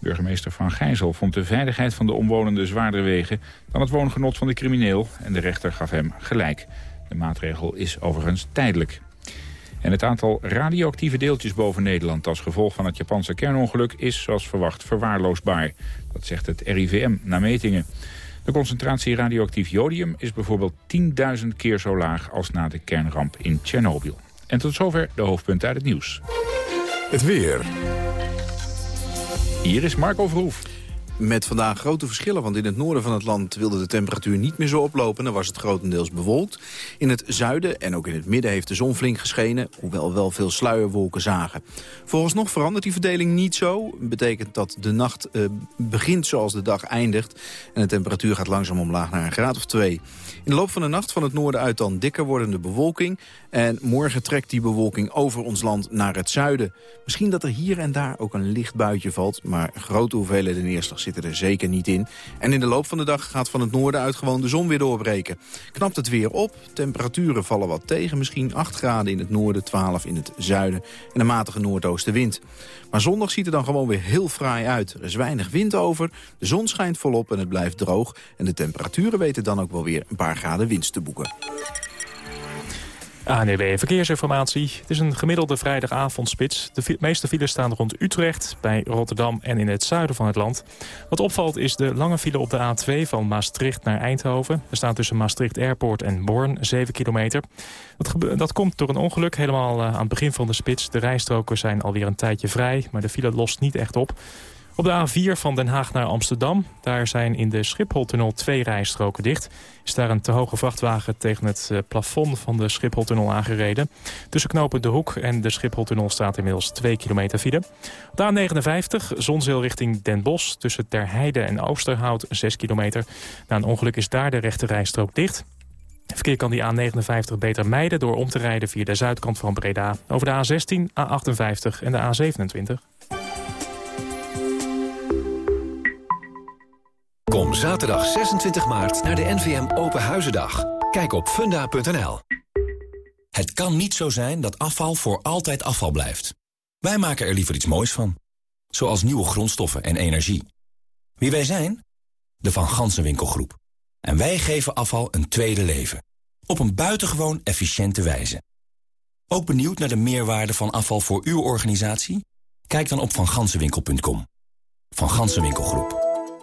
Burgemeester Van Gijzel vond de veiligheid van de omwonenden zwaarder wegen... dan het woongenot van de crimineel en de rechter gaf hem gelijk. De maatregel is overigens tijdelijk. En het aantal radioactieve deeltjes boven Nederland als gevolg van het Japanse kernongeluk is zoals verwacht verwaarloosbaar. Dat zegt het RIVM na metingen. De concentratie radioactief jodium is bijvoorbeeld 10.000 keer zo laag als na de kernramp in Tsjernobyl. En tot zover de hoofdpunten uit het nieuws. Het weer. Hier is Marco Verhoef. Met vandaag grote verschillen, want in het noorden van het land wilde de temperatuur niet meer zo oplopen. Dan was het grotendeels bewolkt. In het zuiden en ook in het midden heeft de zon flink geschenen, hoewel wel veel sluierwolken zagen. Vooralsnog verandert die verdeling niet zo. Betekent dat de nacht uh, begint zoals de dag eindigt. En de temperatuur gaat langzaam omlaag naar een graad of twee. In de loop van de nacht van het noorden uit dan dikker wordende bewolking. En morgen trekt die bewolking over ons land naar het zuiden. Misschien dat er hier en daar ook een licht buitje valt, maar grote hoeveelheden neerslag zitten er zeker niet in. En in de loop van de dag gaat van het noorden uit gewoon de zon weer doorbreken. Knapt het weer op, temperaturen vallen wat tegen, misschien 8 graden in het noorden, 12 in het zuiden en een matige noordoostenwind. Maar zondag ziet er dan gewoon weer heel fraai uit. Er is weinig wind over, de zon schijnt volop en het blijft droog. En de temperaturen weten dan ook wel weer een paar graden winst te boeken. ANEW Verkeersinformatie. Het is een gemiddelde vrijdagavondspits. De meeste files staan rond Utrecht, bij Rotterdam en in het zuiden van het land. Wat opvalt is de lange file op de A2 van Maastricht naar Eindhoven. Er staat tussen Maastricht Airport en Born 7 kilometer. Dat, dat komt door een ongeluk helemaal eh, aan het begin van de spits. De rijstroken zijn alweer een tijdje vrij, maar de file lost niet echt op. Op de A4 van Den Haag naar Amsterdam. Daar zijn in de Schipholtunnel twee rijstroken dicht. Is daar een te hoge vrachtwagen tegen het eh, plafond van de Schipholtunnel aangereden. Tussen knopen De Hoek en de Schipholtunnel staat inmiddels 2 kilometer file. Op de A59 Zonzeel richting Den Bosch. Tussen Terheide en Oosterhout 6 kilometer. Na een ongeluk is daar de rechte rijstrook dicht. verkeer kan die A59 beter mijden door om te rijden via de zuidkant van Breda. Over de A16, A58 en de A27. Kom zaterdag 26 maart naar de NVM Open Huizendag. Kijk op funda.nl. Het kan niet zo zijn dat afval voor altijd afval blijft. Wij maken er liever iets moois van. Zoals nieuwe grondstoffen en energie. Wie wij zijn? De Van Gansenwinkelgroep. En wij geven afval een tweede leven. Op een buitengewoon efficiënte wijze. Ook benieuwd naar de meerwaarde van afval voor uw organisatie? Kijk dan op vangansenwinkel.com. Van Gansenwinkelgroep.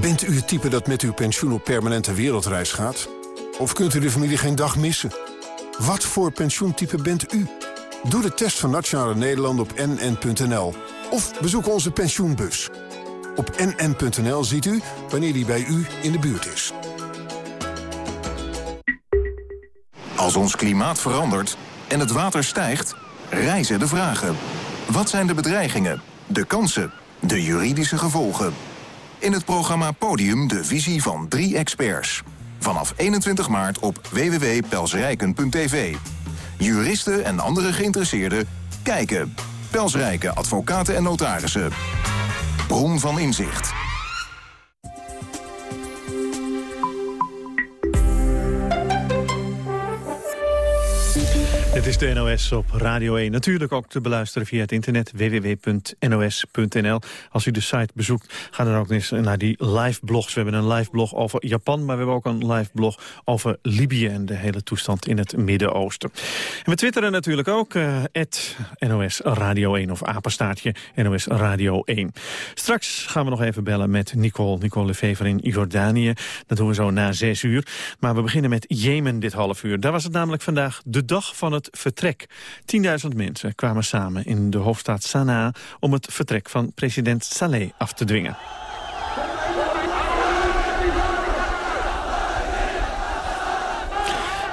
Bent u het type dat met uw pensioen op permanente wereldreis gaat? Of kunt u de familie geen dag missen? Wat voor pensioentype bent u? Doe de test van Nationale Nederland op nn.nl. Of bezoek onze pensioenbus. Op nn.nl ziet u wanneer die bij u in de buurt is. Als ons klimaat verandert en het water stijgt, rijzen de vragen. Wat zijn de bedreigingen, de kansen, de juridische gevolgen? In het programma Podium de visie van drie experts. Vanaf 21 maart op www.pelsrijken.tv. Juristen en andere geïnteresseerden kijken. Pelsrijken, advocaten en notarissen. Bron van inzicht. Dit is de NOS op Radio 1. Natuurlijk ook te beluisteren via het internet www.nos.nl. Als u de site bezoekt, ga dan ook eens naar die live blogs. We hebben een live blog over Japan, maar we hebben ook een live blog over Libië en de hele toestand in het Midden-Oosten. En we twitteren natuurlijk ook uh, NOS Radio 1 of apenstaartje NOS Radio 1. Straks gaan we nog even bellen met Nicole, Nicole Lefever in Jordanië. Dat doen we zo na zes uur. Maar we beginnen met Jemen dit half uur. Daar was het namelijk vandaag de dag van het vertrek. 10.000 mensen kwamen samen in de hoofdstad Sanaa... om het vertrek van president Saleh af te dwingen.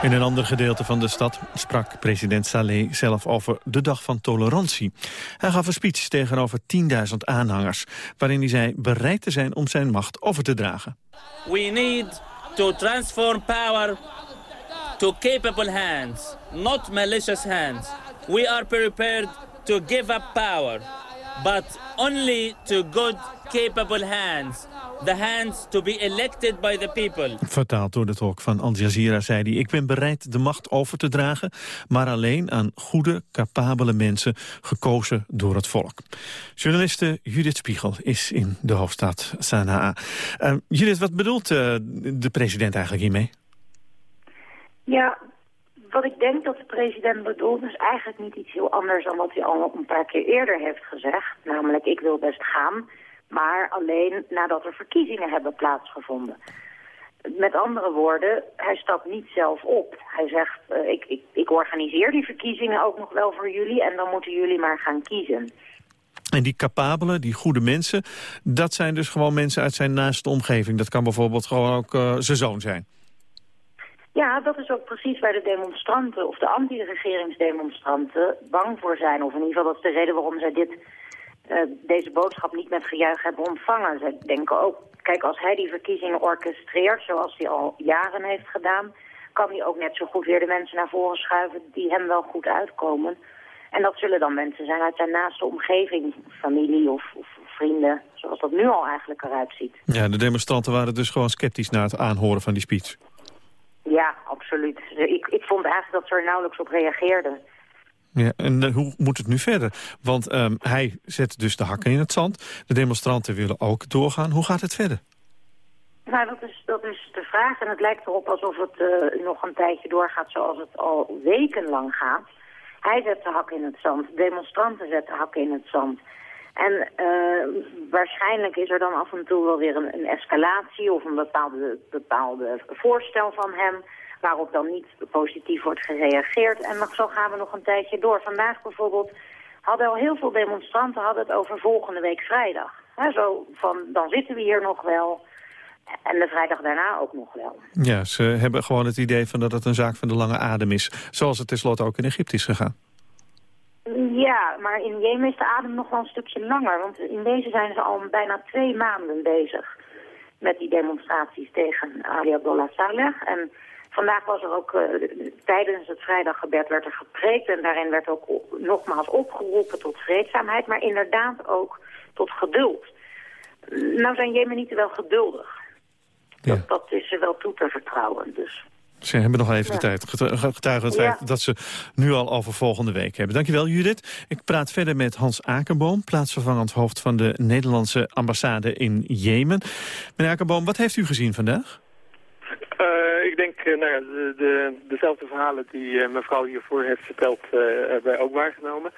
In een ander gedeelte van de stad sprak president Saleh zelf over de dag van tolerantie. Hij gaf een speech tegenover 10.000 aanhangers, waarin hij zei bereid te zijn om zijn macht over te dragen. We need to transform power to capable hands, not malicious hands. We are prepared to give up power but only to good, capable hands. The hands to be elected by the people. Vertaald door de talk van Al Jazeera zei hij... ik ben bereid de macht over te dragen... maar alleen aan goede, capabele mensen... gekozen door het volk. Journaliste Judith Spiegel is in de hoofdstad Sanaa. Uh, Judith, wat bedoelt uh, de president eigenlijk hiermee? Ja, wat ik denk dat de president bedoelt is eigenlijk niet iets heel anders dan wat hij al een paar keer eerder heeft gezegd. Namelijk, ik wil best gaan, maar alleen nadat er verkiezingen hebben plaatsgevonden. Met andere woorden, hij stapt niet zelf op. Hij zegt, uh, ik, ik, ik organiseer die verkiezingen ook nog wel voor jullie en dan moeten jullie maar gaan kiezen. En die capabele, die goede mensen, dat zijn dus gewoon mensen uit zijn naaste omgeving. Dat kan bijvoorbeeld gewoon ook uh, zijn zoon zijn. Ja, dat is ook precies waar de demonstranten of de anti-regeringsdemonstranten bang voor zijn. Of in ieder geval dat is de reden waarom zij dit, uh, deze boodschap niet met gejuich hebben ontvangen. Zij denken ook, kijk als hij die verkiezingen orchestreert zoals hij al jaren heeft gedaan... kan hij ook net zo goed weer de mensen naar voren schuiven die hem wel goed uitkomen. En dat zullen dan mensen zijn uit zijn naaste omgeving, familie of, of vrienden, zoals dat nu al eigenlijk eruit ziet. Ja, de demonstranten waren dus gewoon sceptisch na het aanhoren van die speech. Ja, absoluut. Ik, ik vond eigenlijk dat ze er nauwelijks op reageerden. Ja, en uh, hoe moet het nu verder? Want um, hij zet dus de hakken in het zand. De demonstranten willen ook doorgaan. Hoe gaat het verder? Nou, dat is, dat is de vraag. En het lijkt erop alsof het uh, nog een tijdje doorgaat zoals het al wekenlang gaat. Hij zet de hakken in het zand. Demonstranten zetten hakken in het zand. En uh, waarschijnlijk is er dan af en toe wel weer een, een escalatie of een bepaalde, bepaalde voorstel van hem waarop dan niet positief wordt gereageerd. En zo gaan we nog een tijdje door. Vandaag bijvoorbeeld hadden al heel veel demonstranten hadden het over volgende week vrijdag. Zo van, dan zitten we hier nog wel. En de vrijdag daarna ook nog wel. Ja, ze hebben gewoon het idee van dat het een zaak van de lange adem is. Zoals het tenslotte ook in Egypte is gegaan. Ja, maar in Jemen is de adem nog wel een stukje langer. Want in deze zijn ze al bijna twee maanden bezig met die demonstraties tegen Ali Abdullah Saleh. En vandaag was er ook, uh, tijdens het vrijdaggebed werd er gepreekt. En daarin werd ook nogmaals opgeroepen tot vreedzaamheid. Maar inderdaad ook tot geduld. Nou zijn Jemenieten wel geduldig. Ja. Dat, dat is ze wel toe te vertrouwen, dus... Ze hebben nog even ja. de tijd. Getuigen het feit dat ze nu al over volgende week hebben. Dankjewel Judith. Ik praat verder met Hans Akerboom, plaatsvervangend hoofd van de Nederlandse ambassade in Jemen. Meneer Akerboom, wat heeft u gezien vandaag? Uh, ik denk, uh, nou ja, de, de, dezelfde verhalen die uh, mevrouw hiervoor heeft verteld, hebben wij ook waargenomen.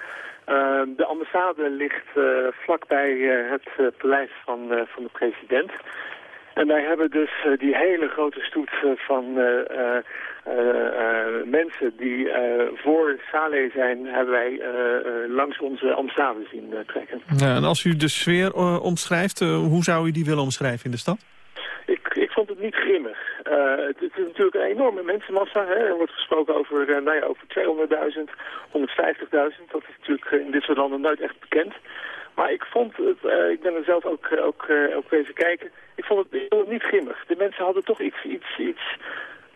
de ambassade ligt vlakbij het paleis van, van de president. En wij hebben dus uh, die hele grote stoet uh, van uh, mensen die voor Saleh zijn, hebben wij langs onze ambassade zien trekken. Ja, en als u de sfeer omschrijft, hoe zou u die willen omschrijven in de stad? Ik, ik vond het niet grimmig. het, het, is natuurlijk een enorme mensenmassa. Hè. Er wordt gesproken over, nou ja, over 200.000, 150.000. Dat is natuurlijk in dit soort landen nooit echt bekend. Maar ik vond het, uh, ik ben er zelf ook, ook, uh, ook bezig kijken, ik vond, het, ik vond het niet grimmig. De mensen hadden toch iets, iets, iets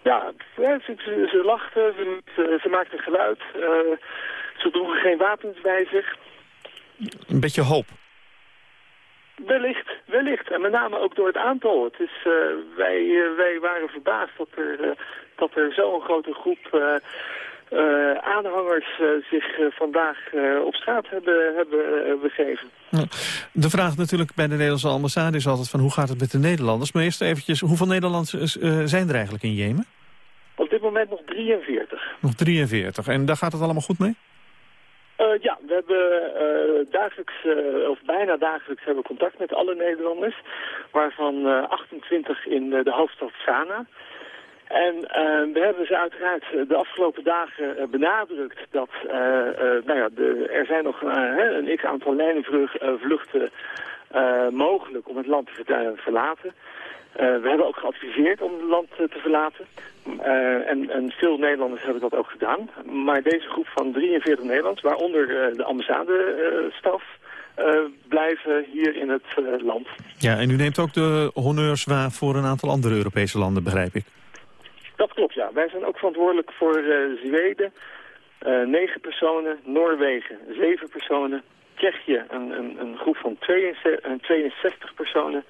ja, ze, ze, lachten, ze, ze, maakten geluid, uh, ze droegen geen wapens bij zich. Een beetje hoop. Wellicht, wellicht. En met name ook door het aantal. Het is, uh, wij, wij waren verbaasd dat er, uh, dat er zo'n grote groep uh, aanhangers uh, zich uh, vandaag op straat hebben, hebben begeven. De vraag natuurlijk bij de Nederlandse ambassade is altijd van hoe gaat het met de Nederlanders. Maar eerst eventjes, hoeveel Nederlanders zijn er eigenlijk in Jemen? Op dit moment nog 43. Nog 43. En daar gaat het allemaal goed mee? ja, we hebben dagelijks, of bijna dagelijks hebben we contact met alle Nederlanders. Waarvan 28 in de hoofdstad Sanaa. En uh, we hebben ze uiteraard de afgelopen dagen uh, benadrukt dat uh, nou ja, de, er zijn nog een x-aantal lijnenvluchten mogelijk om het land te verlaten. we hebben ook geadviseerd om het land te verlaten. En, veel Nederlanders hebben dat ook gedaan. Maar deze groep van 43 Nederlanders, waaronder de ambassadestaf, blijven hier in het land. Ja, en u neemt ook de honneurs waar voor een aantal andere Europese landen, begrijp ik. Dat klopt, ja. Wij zijn ook verantwoordelijk voor uh, Zweden, uh, negen personen, Noorwegen, zeven personen, Tsjechië een, een, een groep van 62, 62 personen.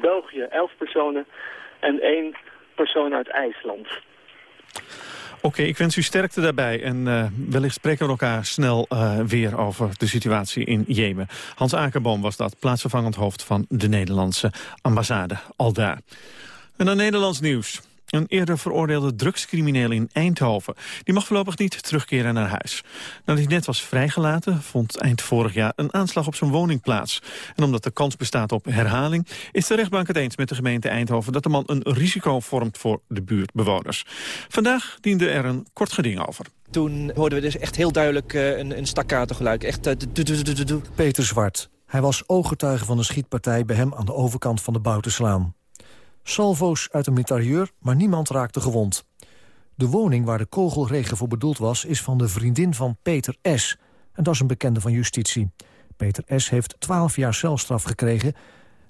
België 11 personen. En één persoon uit IJsland. Oké, ik wens u sterkte daarbij. En uh, wellicht spreken we elkaar snel weer over de situatie in Jemen. Hans Akerboom was dat, plaatsvervangend hoofd van de Nederlandse ambassade. Al daar. En dan Nederlands nieuws. Een eerder veroordeelde drugscrimineel in Eindhoven. Die mag voorlopig niet terugkeren naar huis. Nadat hij net was vrijgelaten, vond eind vorig jaar een aanslag op zijn woning plaats. En omdat de kans bestaat op herhaling, is de rechtbank het eens met de gemeente Eindhoven dat de man een risico vormt voor de buurtbewoners. Vandaag diende er een kort geding over. Toen hoorden we dus echt heel duidelijk uh, een, een stakkaartengeluid. Echt uh, Peter Zwart. Hij was ooggetuige van een schietpartij bij hem aan de overkant van de Boutenslaan. Salvo's uit een mitrailleur, maar niemand raakte gewond. De woning waar de kogelregen voor bedoeld was... is van de vriendin van Peter S. En dat is een bekende van justitie. Peter S. heeft 12 jaar celstraf gekregen...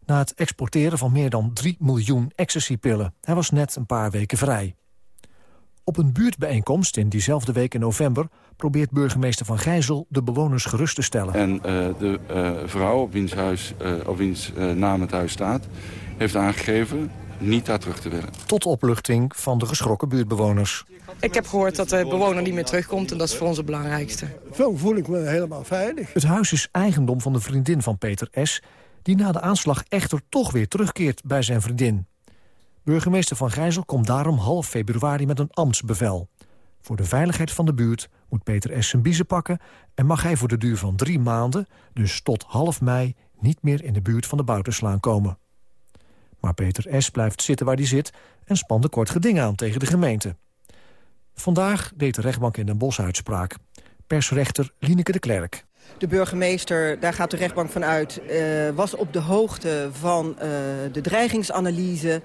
na het exporteren van meer dan 3 miljoen ecstasypillen. Hij was net een paar weken vrij. Op een buurtbijeenkomst in diezelfde week in november... probeert burgemeester Van Gijzel de bewoners gerust te stellen. En uh, de uh, vrouw op wiens, huis, uh, op wiens naam het huis staat... heeft aangegeven niet daar terug te willen. Tot opluchting van de geschrokken buurtbewoners. Ik heb gehoord dat de bewoner niet meer terugkomt en dat is voor ons het belangrijkste. Zo voel ik me helemaal veilig. Het huis is eigendom van de vriendin van Peter S., die na de aanslag echter toch weer terugkeert bij zijn vriendin. Burgemeester Van Gijzel komt daarom half februari met een ambtsbevel. Voor de veiligheid van de buurt moet Peter S. zijn biezen pakken... en mag hij voor de duur van drie maanden, dus tot half mei... niet meer in de buurt van de Boutenslaan komen. Maar Peter S. blijft zitten waar hij zit en spande kort geding aan tegen de gemeente. Vandaag deed de rechtbank in Den Bosch uitspraak. Persrechter Lieneke de Klerk. De burgemeester, daar gaat de rechtbank van uit, uh, was op de hoogte van uh, de dreigingsanalyse...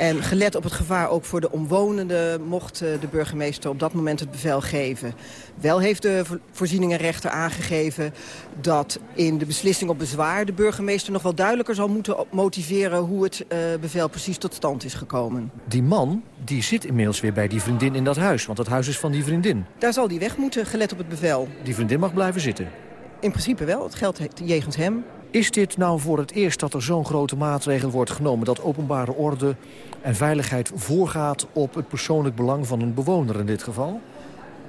En gelet op het gevaar ook voor de omwonenden... mocht de burgemeester op dat moment het bevel geven. Wel heeft de voorzieningenrechter aangegeven... dat in de beslissing op bezwaar de burgemeester nog wel duidelijker zal moeten motiveren... hoe het uh, bevel precies tot stand is gekomen. Die man die zit inmiddels weer bij die vriendin in dat huis. Want dat huis is van die vriendin. Daar zal die weg moeten, gelet op het bevel. Die vriendin mag blijven zitten? In principe wel. Het geldt jegens hem. Is dit nou voor het eerst dat er zo'n grote maatregel wordt genomen... dat openbare orde en veiligheid voorgaat op het persoonlijk belang van een bewoner in dit geval?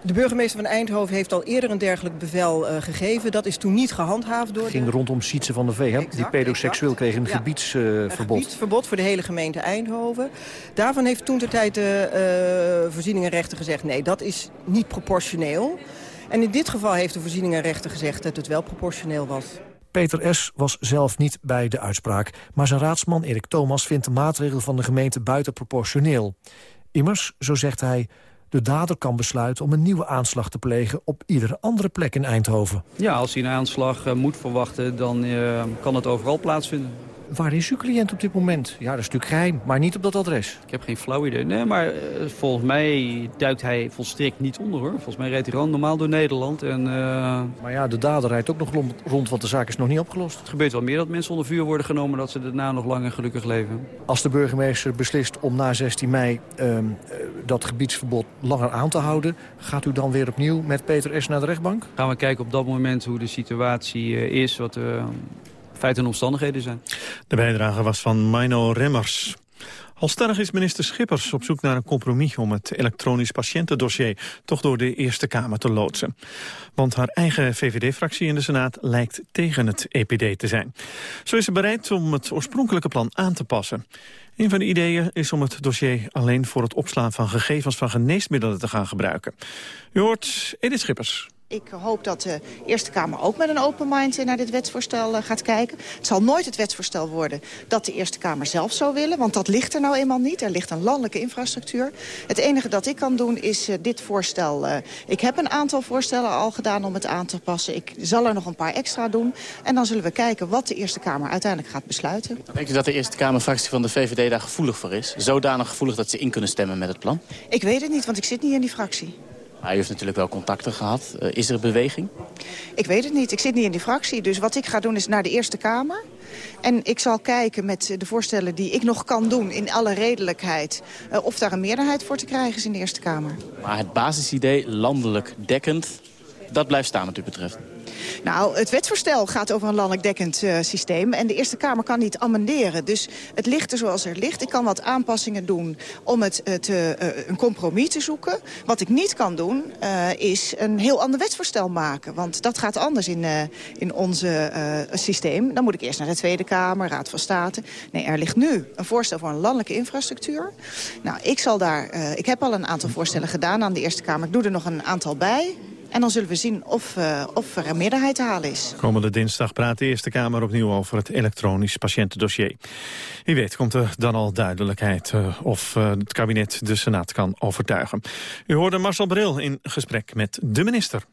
De burgemeester van Eindhoven heeft al eerder een dergelijk bevel uh, gegeven. Dat is toen niet gehandhaafd door Het ging rondom Sietse van de Vee, exact, die pedoseksueel kreeg een ja. gebiedsverbod. Uh, een gebiedsverbod voor de hele gemeente Eindhoven. Daarvan heeft toen de tijd de uh, voorzieningenrechter gezegd... nee, dat is niet proportioneel. En in dit geval heeft de voorzieningenrechter gezegd dat het wel proportioneel was. Peter S. was zelf niet bij de uitspraak... maar zijn raadsman Erik Thomas vindt de maatregel van de gemeente buitenproportioneel. Immers, zo zegt hij, de dader kan besluiten om een nieuwe aanslag te plegen... op iedere andere plek in Eindhoven. Ja, als hij een aanslag uh, moet verwachten, dan uh, kan het overal plaatsvinden. Waar is uw cliënt op dit moment? Ja, dat is natuurlijk geheim, maar niet op dat adres. Ik heb geen flauw idee. Nee, maar uh, volgens mij duikt hij volstrekt niet onder, hoor. Volgens mij rijdt hij gewoon normaal door Nederland. En, uh... Maar ja, de dader rijdt ook nog rond, want de zaak is nog niet opgelost. Het gebeurt wel meer dat mensen onder vuur worden genomen... dat ze daarna nog lang en gelukkig leven. Als de burgemeester beslist om na 16 mei uh, dat gebiedsverbod langer aan te houden... gaat u dan weer opnieuw met Peter S. naar de rechtbank? Gaan we kijken op dat moment hoe de situatie is... wat feiten en omstandigheden zijn. De bijdrage was van Mino Remmers. Halstarrig is minister Schippers op zoek naar een compromis om het elektronisch patiëntendossier toch door de Eerste Kamer te loodsen. Want haar eigen VVD-fractie in de Senaat lijkt tegen het EPD te zijn. Zo is ze bereid om het oorspronkelijke plan aan te passen. Een van de ideeën is om het dossier alleen voor het opslaan van gegevens van geneesmiddelen te gaan gebruiken. U hoort Edith Schippers. Ik hoop dat de Eerste Kamer ook met een open mind naar dit wetsvoorstel uh, gaat kijken. Het zal nooit het wetsvoorstel worden dat de Eerste Kamer zelf zou willen. Want dat ligt er nou eenmaal niet. Er ligt een landelijke infrastructuur. Het enige dat ik kan doen is uh, dit voorstel... Ik heb een aantal voorstellen al gedaan om het aan te passen. Ik zal er nog een paar extra doen. En dan zullen we kijken wat de Eerste Kamer uiteindelijk gaat besluiten. Denkt u dat de Eerste Kamerfractie van de VVD daar gevoelig voor is? Zodanig gevoelig dat ze in kunnen stemmen met het plan? Ik weet het niet, want ik zit niet in die fractie. U heeft natuurlijk wel contacten gehad. Uh, is er beweging? Ik weet het niet. Ik zit niet in die fractie. Dus wat ik ga doen is naar de Eerste Kamer. En ik zal kijken met de voorstellen die ik nog kan doen... in alle redelijkheid uh, of daar een meerderheid voor te krijgen is in de Eerste Kamer. Maar het basisidee, landelijk dekkend, dat blijft staan wat u betreft? Nou, het wetsvoorstel gaat over een landelijk dekkend uh, systeem. En de Eerste Kamer kan niet amenderen. Dus het ligt er zoals er ligt. Ik kan wat aanpassingen doen om het, te, uh, een compromis te zoeken. Wat ik niet kan doen, is een heel ander wetsvoorstel maken. Want dat gaat anders in, in onze systeem. Dan moet ik eerst naar de Tweede Kamer, Raad van State. Nee, er ligt nu een voorstel voor een landelijke infrastructuur. Nou, ik, zal daar, ik heb al een aantal voorstellen gedaan aan de Eerste Kamer. Ik doe er nog een aantal bij. En dan zullen we zien of, uh, of er een meerderheid te halen is. Komende dinsdag praat de Eerste Kamer opnieuw over het elektronisch patiëntendossier. Wie weet komt er dan al duidelijkheid uh, of uh, het kabinet de Senaat kan overtuigen. U hoorde Marcel Bril in gesprek met de minister.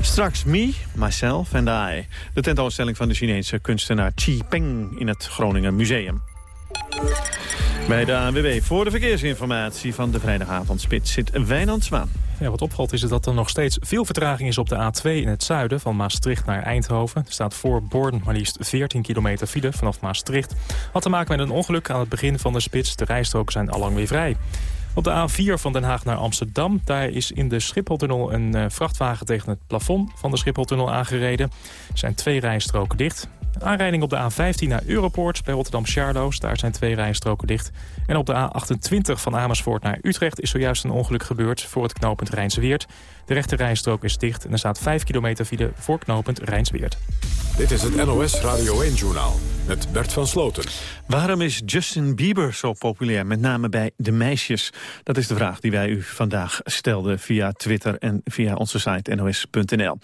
Straks Me, Myself and I. De tentoonstelling van de Chinese kunstenaar Xi Peng in het Groningen Museum. Bij de ANWB voor de verkeersinformatie van de vrijdagavondspits zit Wijnand Zwaan. Ja, wat opvalt is dat er nog steeds veel vertraging is op de A2 in het zuiden... van Maastricht naar Eindhoven. Er staat voor Born maar liefst 14 kilometer file vanaf Maastricht. Had te maken met een ongeluk aan het begin van de spits. De rijstroken zijn allang weer vrij. Op de A4 van Den Haag naar Amsterdam, daar is in de Schipholtunnel een uh, vrachtwagen tegen het plafond van de Schipholtunnel aangereden. Er zijn twee rijstroken dicht. Aanrijding op de A15 naar Europoort bij Rotterdam-Charloes. Daar zijn twee rijstroken dicht. En op de A28 van Amersfoort naar Utrecht is zojuist een ongeluk gebeurd voor het knooppunt Rijnsweert. De rechte rijstrook is dicht en er staat 5 kilometer file voor knooppunt Rijnsweert. Dit is het NOS Radio 1-journaal met Bert van Sloten. Waarom is Justin Bieber zo populair, met name bij de meisjes? Dat is de vraag die wij u vandaag stelden via Twitter en via onze site nos.nl.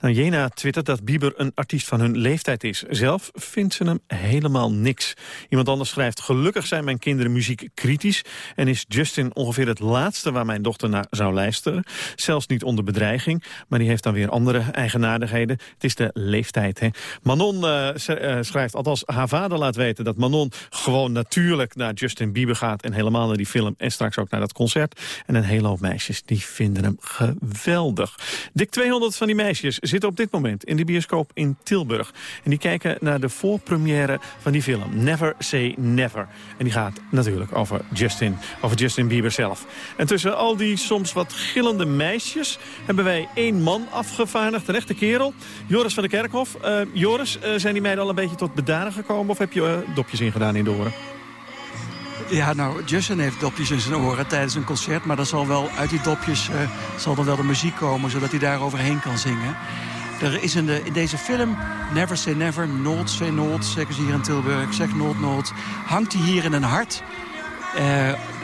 Nou, Jena twittert dat Bieber een artiest van hun leeftijd is. Zelf vindt ze hem helemaal niks. Iemand anders schrijft, gelukkig zijn mijn kinderen muziek kritisch... en is Justin ongeveer het laatste waar mijn dochter naar zou luisteren. Zelfs niet onder bedreiging, maar die heeft dan weer andere eigenaardigheden. Het is de leeftijd. Hè. Manon uh, schrijft, althans haar vader laat weten... dat Manon gewoon natuurlijk naar Justin Bieber gaat... en helemaal naar die film en straks ook naar dat concert. En een hele hoop meisjes, die vinden hem geweldig. Dik 200 van die meisjes zitten op dit moment in de bioscoop in Tilburg. En die kijken naar de voorpremière van die film, Never Say Never. En die gaat natuurlijk over Justin, over Justin Bieber zelf. En tussen al die soms wat gillende meisjes... hebben wij één man afgevaardigd, een echte kerel. Joris van der Kerkhof. Uh, Joris, uh, zijn die meiden al een beetje tot bedaren gekomen... of heb je uh, dopjes ingedaan in de oren? Ja, nou, Justin heeft dopjes in zijn oren tijdens een concert... maar dan zal wel uit die dopjes zal dan wel de muziek komen... zodat hij daar overheen kan zingen. Er is in, de, deze film Never Say Never, Nooit Say Nooit, zeggen ze hier in Tilburg, zeg Nooit Nooit, hangt hij hier in een hart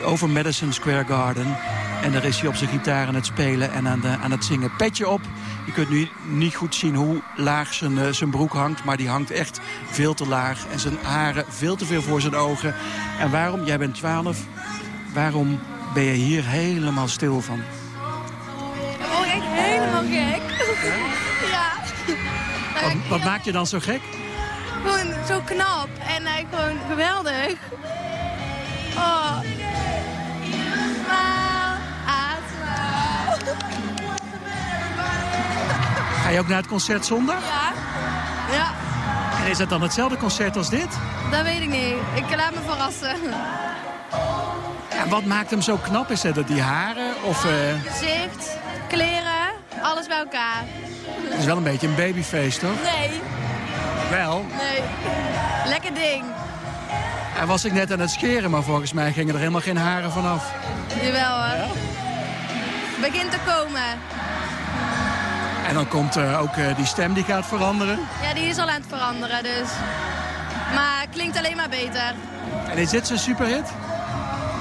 over Madison Square Garden. En daar is hij op zijn gitaar aan het spelen en aan, de, aan het zingen. Petje op. Je kunt nu niet goed zien hoe laag zijn, uh, zijn broek hangt. Maar die hangt echt veel te laag. En zijn haren veel te veel voor zijn ogen. En waarom? Jij bent 12. Waarom ben je hier helemaal stil van? Ik word echt helemaal gek. Ja. Wat, wat maakt je dan zo gek? Gewoon zo knap en uh, gewoon geweldig. Oh. Ga je ook naar het concert zondag? Ja. Ja. En is het dan hetzelfde concert als dit? Dat weet ik niet. Ik laat me verrassen. Ja, wat maakt hem zo knap? Is het die haren? Of, uh... Gezicht, kleren, alles bij elkaar. Het is wel een beetje een babyface, toch? Nee. Wel? Nee. Lekker ding. En was ik net aan het scheren, maar volgens mij gingen er helemaal geen haren vanaf. Jawel hoor. Ja? Begint te komen. En dan komt uh, ook uh, die stem die gaat veranderen. Ja, die is al aan het veranderen, dus. Maar het klinkt alleen maar beter. En is dit zijn superhit?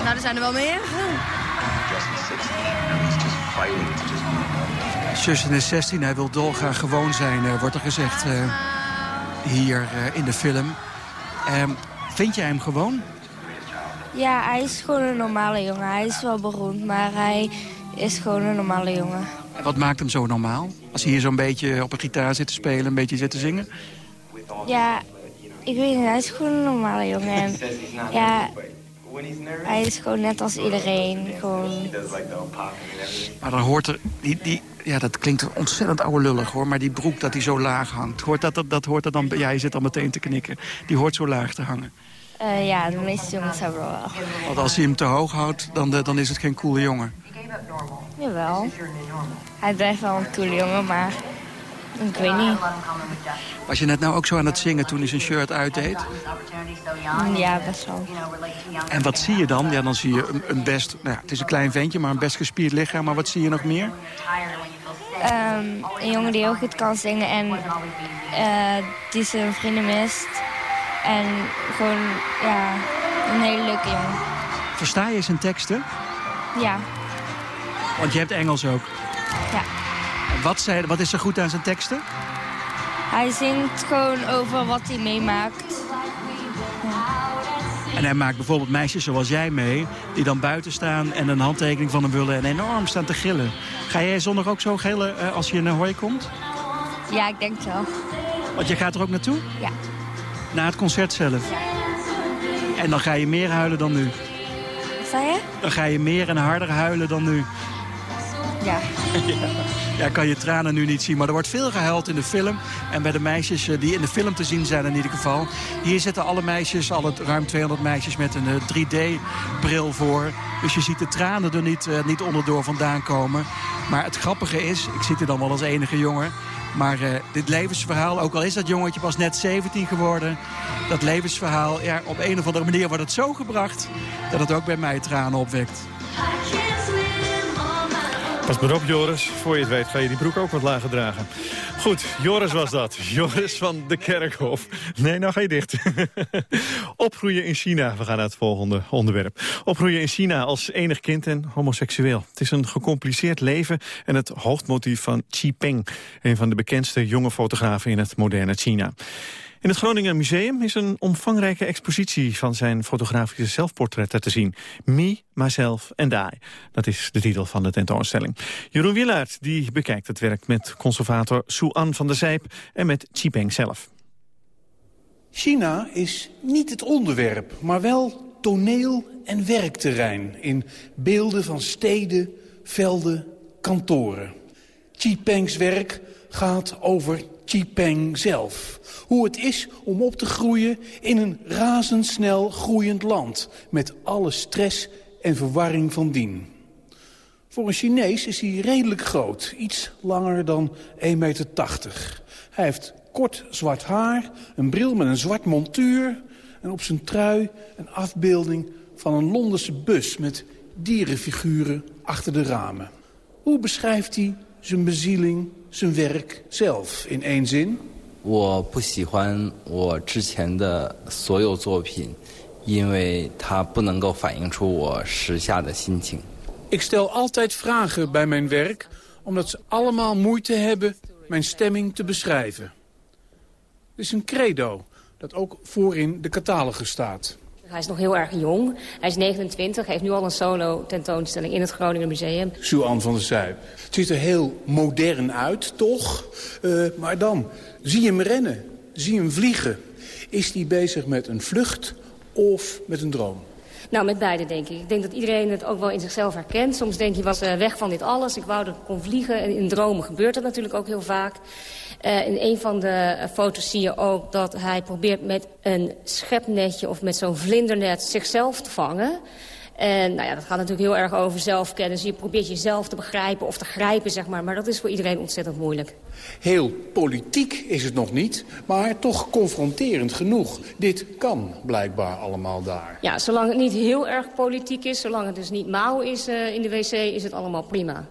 Nou, er zijn er wel meer. Justin is 16, hij wil dolgraag gewoon zijn, uh, wordt er gezegd hier in de film. Um, vind jij hem gewoon? Ja, hij is gewoon een normale jongen. Hij is wel beroemd, maar hij is gewoon een normale jongen. Wat maakt hem zo normaal? Als hij hier zo'n beetje op een gitaar zit te spelen, een beetje zit te zingen? Ja, ik weet niet. Hij is gewoon een normale jongen. En ja, hij is gewoon net als iedereen. Gewoon... Maar dan hoort er... Die, die, ja, dat klinkt ontzettend oude lullig hoor, maar die broek dat hij zo laag hangt. Hoort dat, dat, dat hoort er dan... Ja, je zit al meteen te knikken. Die hoort zo laag te hangen. Uh, ja, de meeste jongens hebben wel. Want als hij hem te hoog houdt, dan, dan is het geen coole jongen. Jawel. Hij blijft wel een coole jongen, maar Ik weet niet. Was je net nou ook zo aan het zingen toen hij zijn shirt uitdeed? Ja, best wel. En wat zie je dan? Ja, dan zie je een, een best... Nou ja, het is een klein ventje, maar een best gespierd lichaam. Maar wat zie je nog meer? Ehm, een jongen die heel goed kan zingen en eh, die zijn vrienden mist. En gewoon, ja, een hele leuke jongen. Versta je zijn teksten? Ja, Want je hebt Engels ook. ja. Wat, zei, wat is er goed aan zijn teksten? Hij zingt gewoon over wat hij meemaakt. En hij maakt bijvoorbeeld meisjes zoals jij mee... die dan buiten staan en een handtekening van hem willen... en enorm staan te gillen. Ga jij zondag ook zo gillen eh, als je in Ahoy komt? Ja, ik denk het wel. Want je gaat er ook naartoe? Ja. Na het concert zelf? En dan ga je meer huilen dan nu? Wat zei je? Dan ga je meer en harder huilen dan nu? Ja. Ja, kan je tranen nu niet zien. Maar er wordt veel gehuild in de film. En bij de meisjes eh, die in de film te zien zijn in ieder geval. Hier zitten alle meisjes, alle ruim 200 meisjes met een 3D-bril voor. Dus je ziet de tranen er niet, eh, niet onderdoor vandaan komen. Maar het grappige is, ik zit er dan wel als enige jongen... Maar eh, dit levensverhaal, ook al is dat jongetje pas net 17 geworden... dat levensverhaal, ja, op een of andere manier wordt het zo gebracht... dat het ook bij mij tranen opwekt. Pas maar op, Joris. Voor je het weet ga je die broek ook wat lager dragen. Goed, Joris was dat. Joris van de Kerkhof. Nee, nou ga je dicht. Opgroeien in China. We gaan naar het volgende onderwerp. Opgroeien in China als enig kind en homoseksueel. Het is een gecompliceerd leven en het hoofdmotief van Xi Peng. Een van de bekendste jonge fotografen in het moderne China. In het Groningen Museum is een omvangrijke expositie van zijn fotografische zelfportretten te zien. Me, Myself and I. Dat is de titel van de tentoonstelling. Jeroen Willaert die bekijkt het werk met conservator Sue-Ann van der Zijp en met Chipeng zelf. China is niet het onderwerp, maar wel toneel en werkterrein... in beelden van steden, velden, kantoren. Xi Peng's werk gaat over Xi Peng zelf. Hoe het is om op te groeien in een razendsnel groeiend land... met alle stress en verwarring van dien. Voor een Chinees is hij redelijk groot, iets langer dan 1,80 meter. Hij heeft kort zwart haar, een bril met een zwart montuur... en op zijn trui een afbeelding van een Londense bus... met dierenfiguren achter de ramen. Hoe beschrijft hij zijn bezieling, zijn werk zelf in één zin? 我不喜欢我之前的所有作品，因为它不能够反映出我时下的心情。 Ik stel altijd vragen bij mijn werk, omdat ze allemaal moeite hebben mijn stemming te beschrijven. Het is een credo dat ook voorin de catalogus staat. Hij is nog heel erg jong. Hij is 29, heeft nu al een solo tentoonstelling in het Groningen Museum. Sue-Ann van der Zijp. Het ziet er heel modern uit, toch? Eh, maar dan, zie je hem rennen, zie hem vliegen. Is hij bezig met een vlucht of met een droom? Nou, met beide denk ik. Ik denk dat iedereen het ook wel in zichzelf herkent. Soms denk je, was eh, weg van dit alles. Ik wou dat ik kon vliegen. En in dromen gebeurt dat natuurlijk ook heel vaak. Uh, in een van de uh, foto's zie je ook dat hij probeert met een schepnetje... of met zo'n vlindernet zichzelf te vangen. En nou ja, dat gaat natuurlijk heel erg over zelfkennis. Je probeert jezelf te begrijpen of te grijpen, zeg maar. Maar dat is voor iedereen ontzettend moeilijk. Heel politiek is het nog niet, maar toch confronterend genoeg. Dit kan blijkbaar allemaal daar. Ja, zolang het niet heel erg politiek is, zolang het dus niet mouw is uh, in de wc, is het allemaal prima.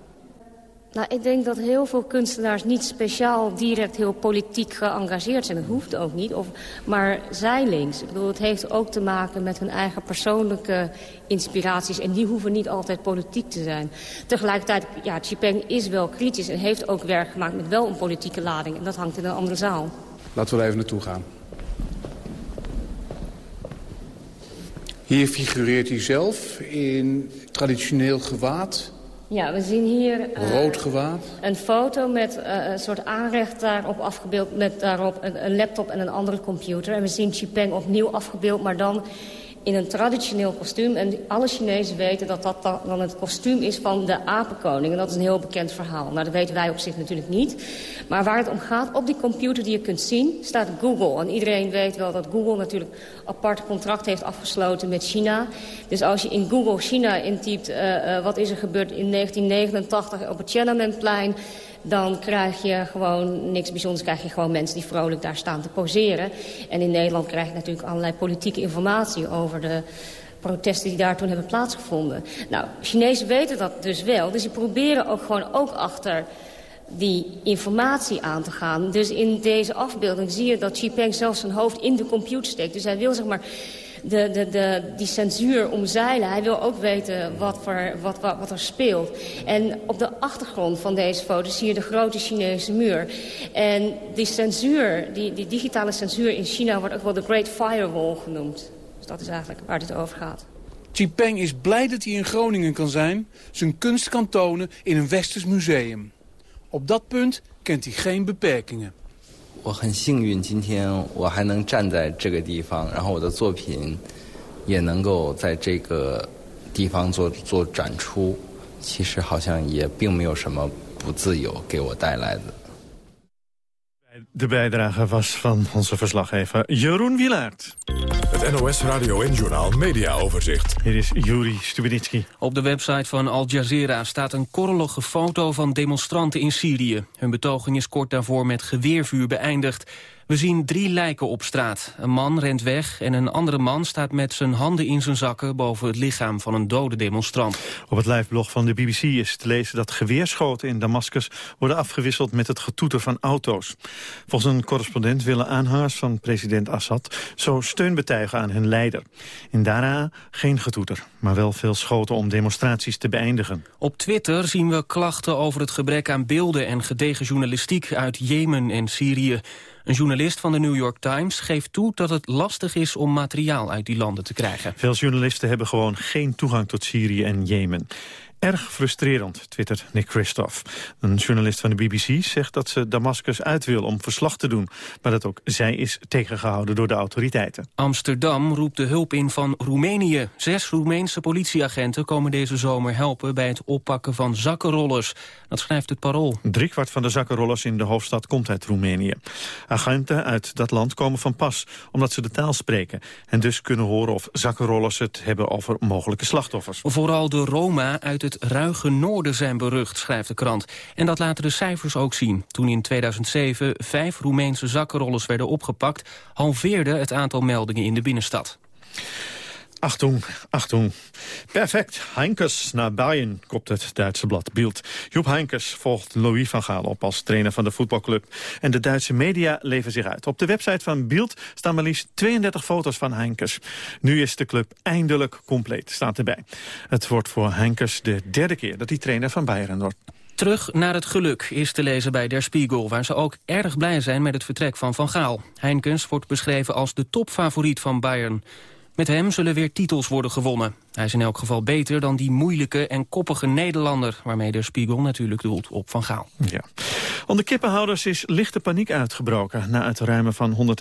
Nou, ik denk dat heel veel kunstenaars niet speciaal direct heel politiek geëngageerd zijn. Dat hoeft ook niet, of, maar zijlings. Ik bedoel, het heeft ook te maken met hun eigen persoonlijke inspiraties. En die hoeven niet altijd politiek te zijn. Tegelijkertijd, ja, Chipeng is wel kritisch en heeft ook werk gemaakt met wel een politieke lading. En dat hangt in een andere zaal. Laten we er even naartoe gaan. Hier figureert hij zelf in traditioneel gewaad. Ja, we zien hier uh, rood gewaad. een foto met uh, een soort aanrecht daarop afgebeeld... met daarop een, een, laptop en een andere computer. En we zien Xipeng opnieuw afgebeeld, maar dan in een traditioneel kostuum. En alle Chinezen weten dat dat dan het kostuum is van de apenkoning. En dat is een heel bekend verhaal. Nou, dat weten wij op zich natuurlijk niet. Maar waar het om gaat, op die computer die je kunt zien, staat Google. En iedereen weet wel dat Google natuurlijk apart contract heeft afgesloten met China. Dus als je in Google China intypt, uh, uh, wat is er gebeurd in 1989 op het Tiananmenplein... dan krijg je gewoon niks bijzonders. krijg je gewoon mensen die vrolijk daar staan te poseren. En in Nederland krijg je natuurlijk allerlei politieke informatie over de protesten die daar toen hebben plaatsgevonden. Nou, Chinezen weten dat dus wel. Dus die proberen ook gewoon ook achter die informatie aan te gaan. Dus in deze afbeelding zie je dat Xi Peng zelfs zijn hoofd in de computer steekt. Dus hij wil zeg maar de, de, de, die censuur omzeilen. Hij wil ook weten wat, voor, wat, wat, wat er speelt. En op de achtergrond van deze foto zie je de grote Chinese muur. En die censuur, die, die digitale censuur in China wordt ook wel de Great Firewall genoemd. Dus dat is eigenlijk waar dit over gaat. Xi Peng is blij dat hij in Groningen kan zijn, zijn kunst kan tonen in een westers museum. Op dat punt kent hij geen beperkingen. 我很幸运，今天我还能站在这个地方，然后我的作品也能够在这个地方做做展出。其实好像也并没有什么不自由给我带来的。De bijdrage was van onze verslaggever Jeroen Wielaert. Het NOS Radio en Journal Media Overzicht. Hier is Juri Stubenitski. Op de website van Al Jazeera staat een korrelige foto van demonstranten in Syrië. Hun betoging is kort daarvoor met geweervuur beëindigd. We zien drie lijken op straat. Een man rent weg en een andere man staat met zijn handen in zijn zakken... boven het lichaam van een dode demonstrant. Op het liveblog van de BBC is te lezen dat geweerschoten in Damascus... worden afgewisseld met het getoeter van auto's. Volgens een correspondent willen aanhangers van president Assad... zo steun betuigen aan hun leider. In Daraa geen getoeter, maar wel veel schoten om demonstraties te beëindigen. Op Twitter zien we klachten over het gebrek aan beelden... en gedegen journalistiek uit Jemen en Syrië. Een journalist van de New York Times geeft toe dat het lastig is om materiaal uit die landen te krijgen. Veel journalisten hebben gewoon geen toegang tot Syrië en Jemen. Erg frustrerend, twittert Nick Christoph. Een journalist van de BBC zegt dat ze Damascus uit wil om verslag te doen. Maar dat ook zij is tegengehouden door de autoriteiten. Amsterdam roept de hulp in van Roemenië. Zes Roemeense politieagenten komen deze zomer helpen... bij het oppakken van zakkenrollers. Dat schrijft het Parool. Driekwart van de zakkenrollers in de hoofdstad komt uit Roemenië. Agenten uit dat land komen van pas omdat ze de taal spreken... en dus kunnen horen of zakkenrollers het hebben over mogelijke slachtoffers. Vooral de Roma uit het ruige noorden zijn berucht, schrijft de krant. En dat laten de cijfers ook zien. Toen in 2007 vijf Roemeense zakkenrollers werden opgepakt... halveerde het aantal meldingen in de binnenstad. Achtung, Achtung. Perfect. Heinkes naar Bayern, kopt het Duitse blad Bild. Joep Heinkes volgt Louis van Gaal op als trainer van de voetbalclub. En de Duitse media leven zich uit. Op de website van Bild staan maar liefst 32 foto's van Heinkes. Nu is de club eindelijk compleet, staat erbij. Het wordt voor Heinkes de derde keer dat hij trainer van Bayern wordt. Terug naar het geluk is te lezen bij Der Spiegel... waar ze ook erg blij zijn met het vertrek van Van Gaal. Heinkens wordt beschreven als de topfavoriet van Bayern. Met hem zullen weer titels worden gewonnen. Hij is in elk geval beter dan die moeilijke en koppige Nederlander... waarmee de Spiegel natuurlijk doelt op Van Gaal. Ja. Onder kippenhouders is lichte paniek uitgebroken... na het ruimen van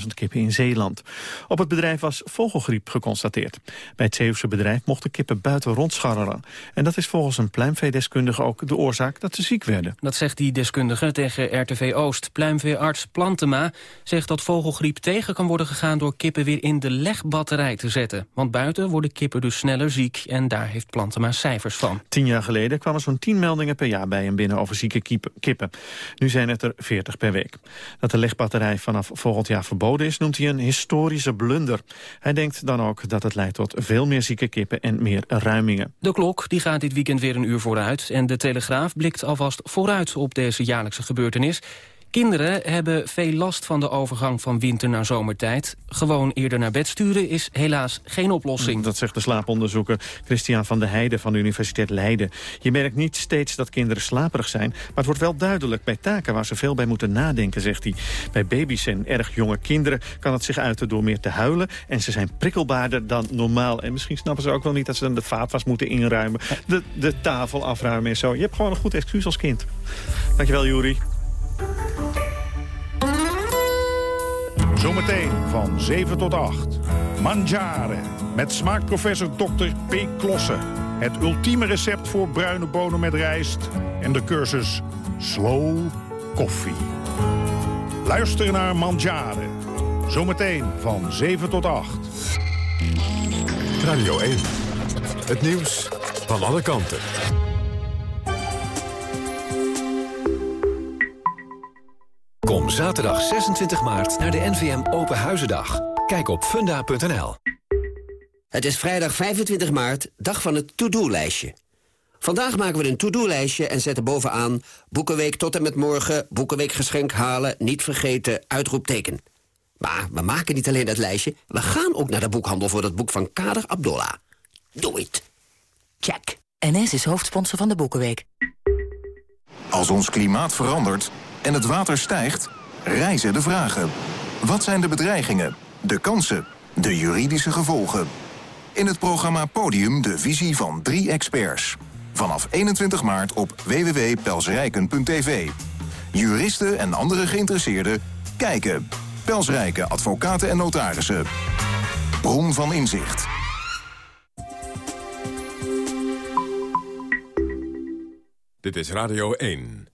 127.000 kippen in Zeeland. Op het bedrijf was vogelgriep geconstateerd. Bij het Zeeuwse bedrijf mochten kippen buiten rondscharrelen. En dat is volgens een pluimveedeskundige ook de oorzaak dat ze ziek werden. Dat zegt die deskundige tegen RTV Oost. Pluimveearts Plantema zegt dat vogelgriep tegen kan worden gegaan... door kippen weer in de legbatterij te zetten. Want buiten worden kippen dus sneller ziek en daar heeft Plantema cijfers van. Tien jaar geleden kwamen zo'n tien meldingen per jaar bij hem binnen over zieke kippen. Nu zijn het er 40 per week. Dat de legbatterij vanaf volgend jaar verboden is, noemt hij een historische blunder. Hij denkt dan ook dat het leidt tot veel meer zieke kippen en meer ruimingen. De klok die gaat dit weekend weer een uur vooruit en de Telegraaf blikt alvast vooruit op deze jaarlijkse gebeurtenis. Kinderen hebben veel last van de overgang van winter naar zomertijd. Gewoon eerder naar bed sturen is helaas geen oplossing. Dat zegt de slaaponderzoeker Christian van der Heijden van de Universiteit Leiden. Je merkt niet steeds dat kinderen slaperig zijn... maar het wordt wel duidelijk bij taken waar ze veel bij moeten nadenken, zegt hij. Bij baby's en erg jonge kinderen kan het zich uiten door meer te huilen... en ze zijn prikkelbaarder dan normaal. En misschien snappen ze ook wel niet dat ze dan de vaatwas moeten inruimen... de, de tafel afruimen en zo. Je hebt gewoon een goed excuus als kind. Dankjewel, Juri. Zometeen van 7 tot 8. Mangiare met smaakprofessor Dr. P. Klossen. Het ultieme recept voor bruine bonen met rijst. En de cursus Slow Coffee. Luister naar Mangiare. Zometeen van 7 tot 8. Radio 1. Het nieuws van alle kanten. Kom zaterdag 26 maart naar de NVM Open Huizendag. Kijk op funda.nl. Het is vrijdag 25 maart, dag van het to-do-lijstje. Vandaag maken we een to-do-lijstje en zetten bovenaan... Boekenweek tot en met morgen, Boekenweekgeschenk halen, niet vergeten, uitroepteken. Maar we maken niet alleen dat lijstje, we gaan ook naar de boekhandel... voor dat boek van Kader Abdollah. Doe it. Check. NS is hoofdsponsor van de Boekenweek. Als ons klimaat verandert en het water stijgt, rijzen de vragen. Wat zijn de bedreigingen, de kansen, de juridische gevolgen? In het programma Podium de visie van drie experts. Vanaf 21 maart op www.pelsrijken.tv. Juristen en andere geïnteresseerden kijken. Pelsrijken advocaten en notarissen. Bron van inzicht. Dit is Radio 1.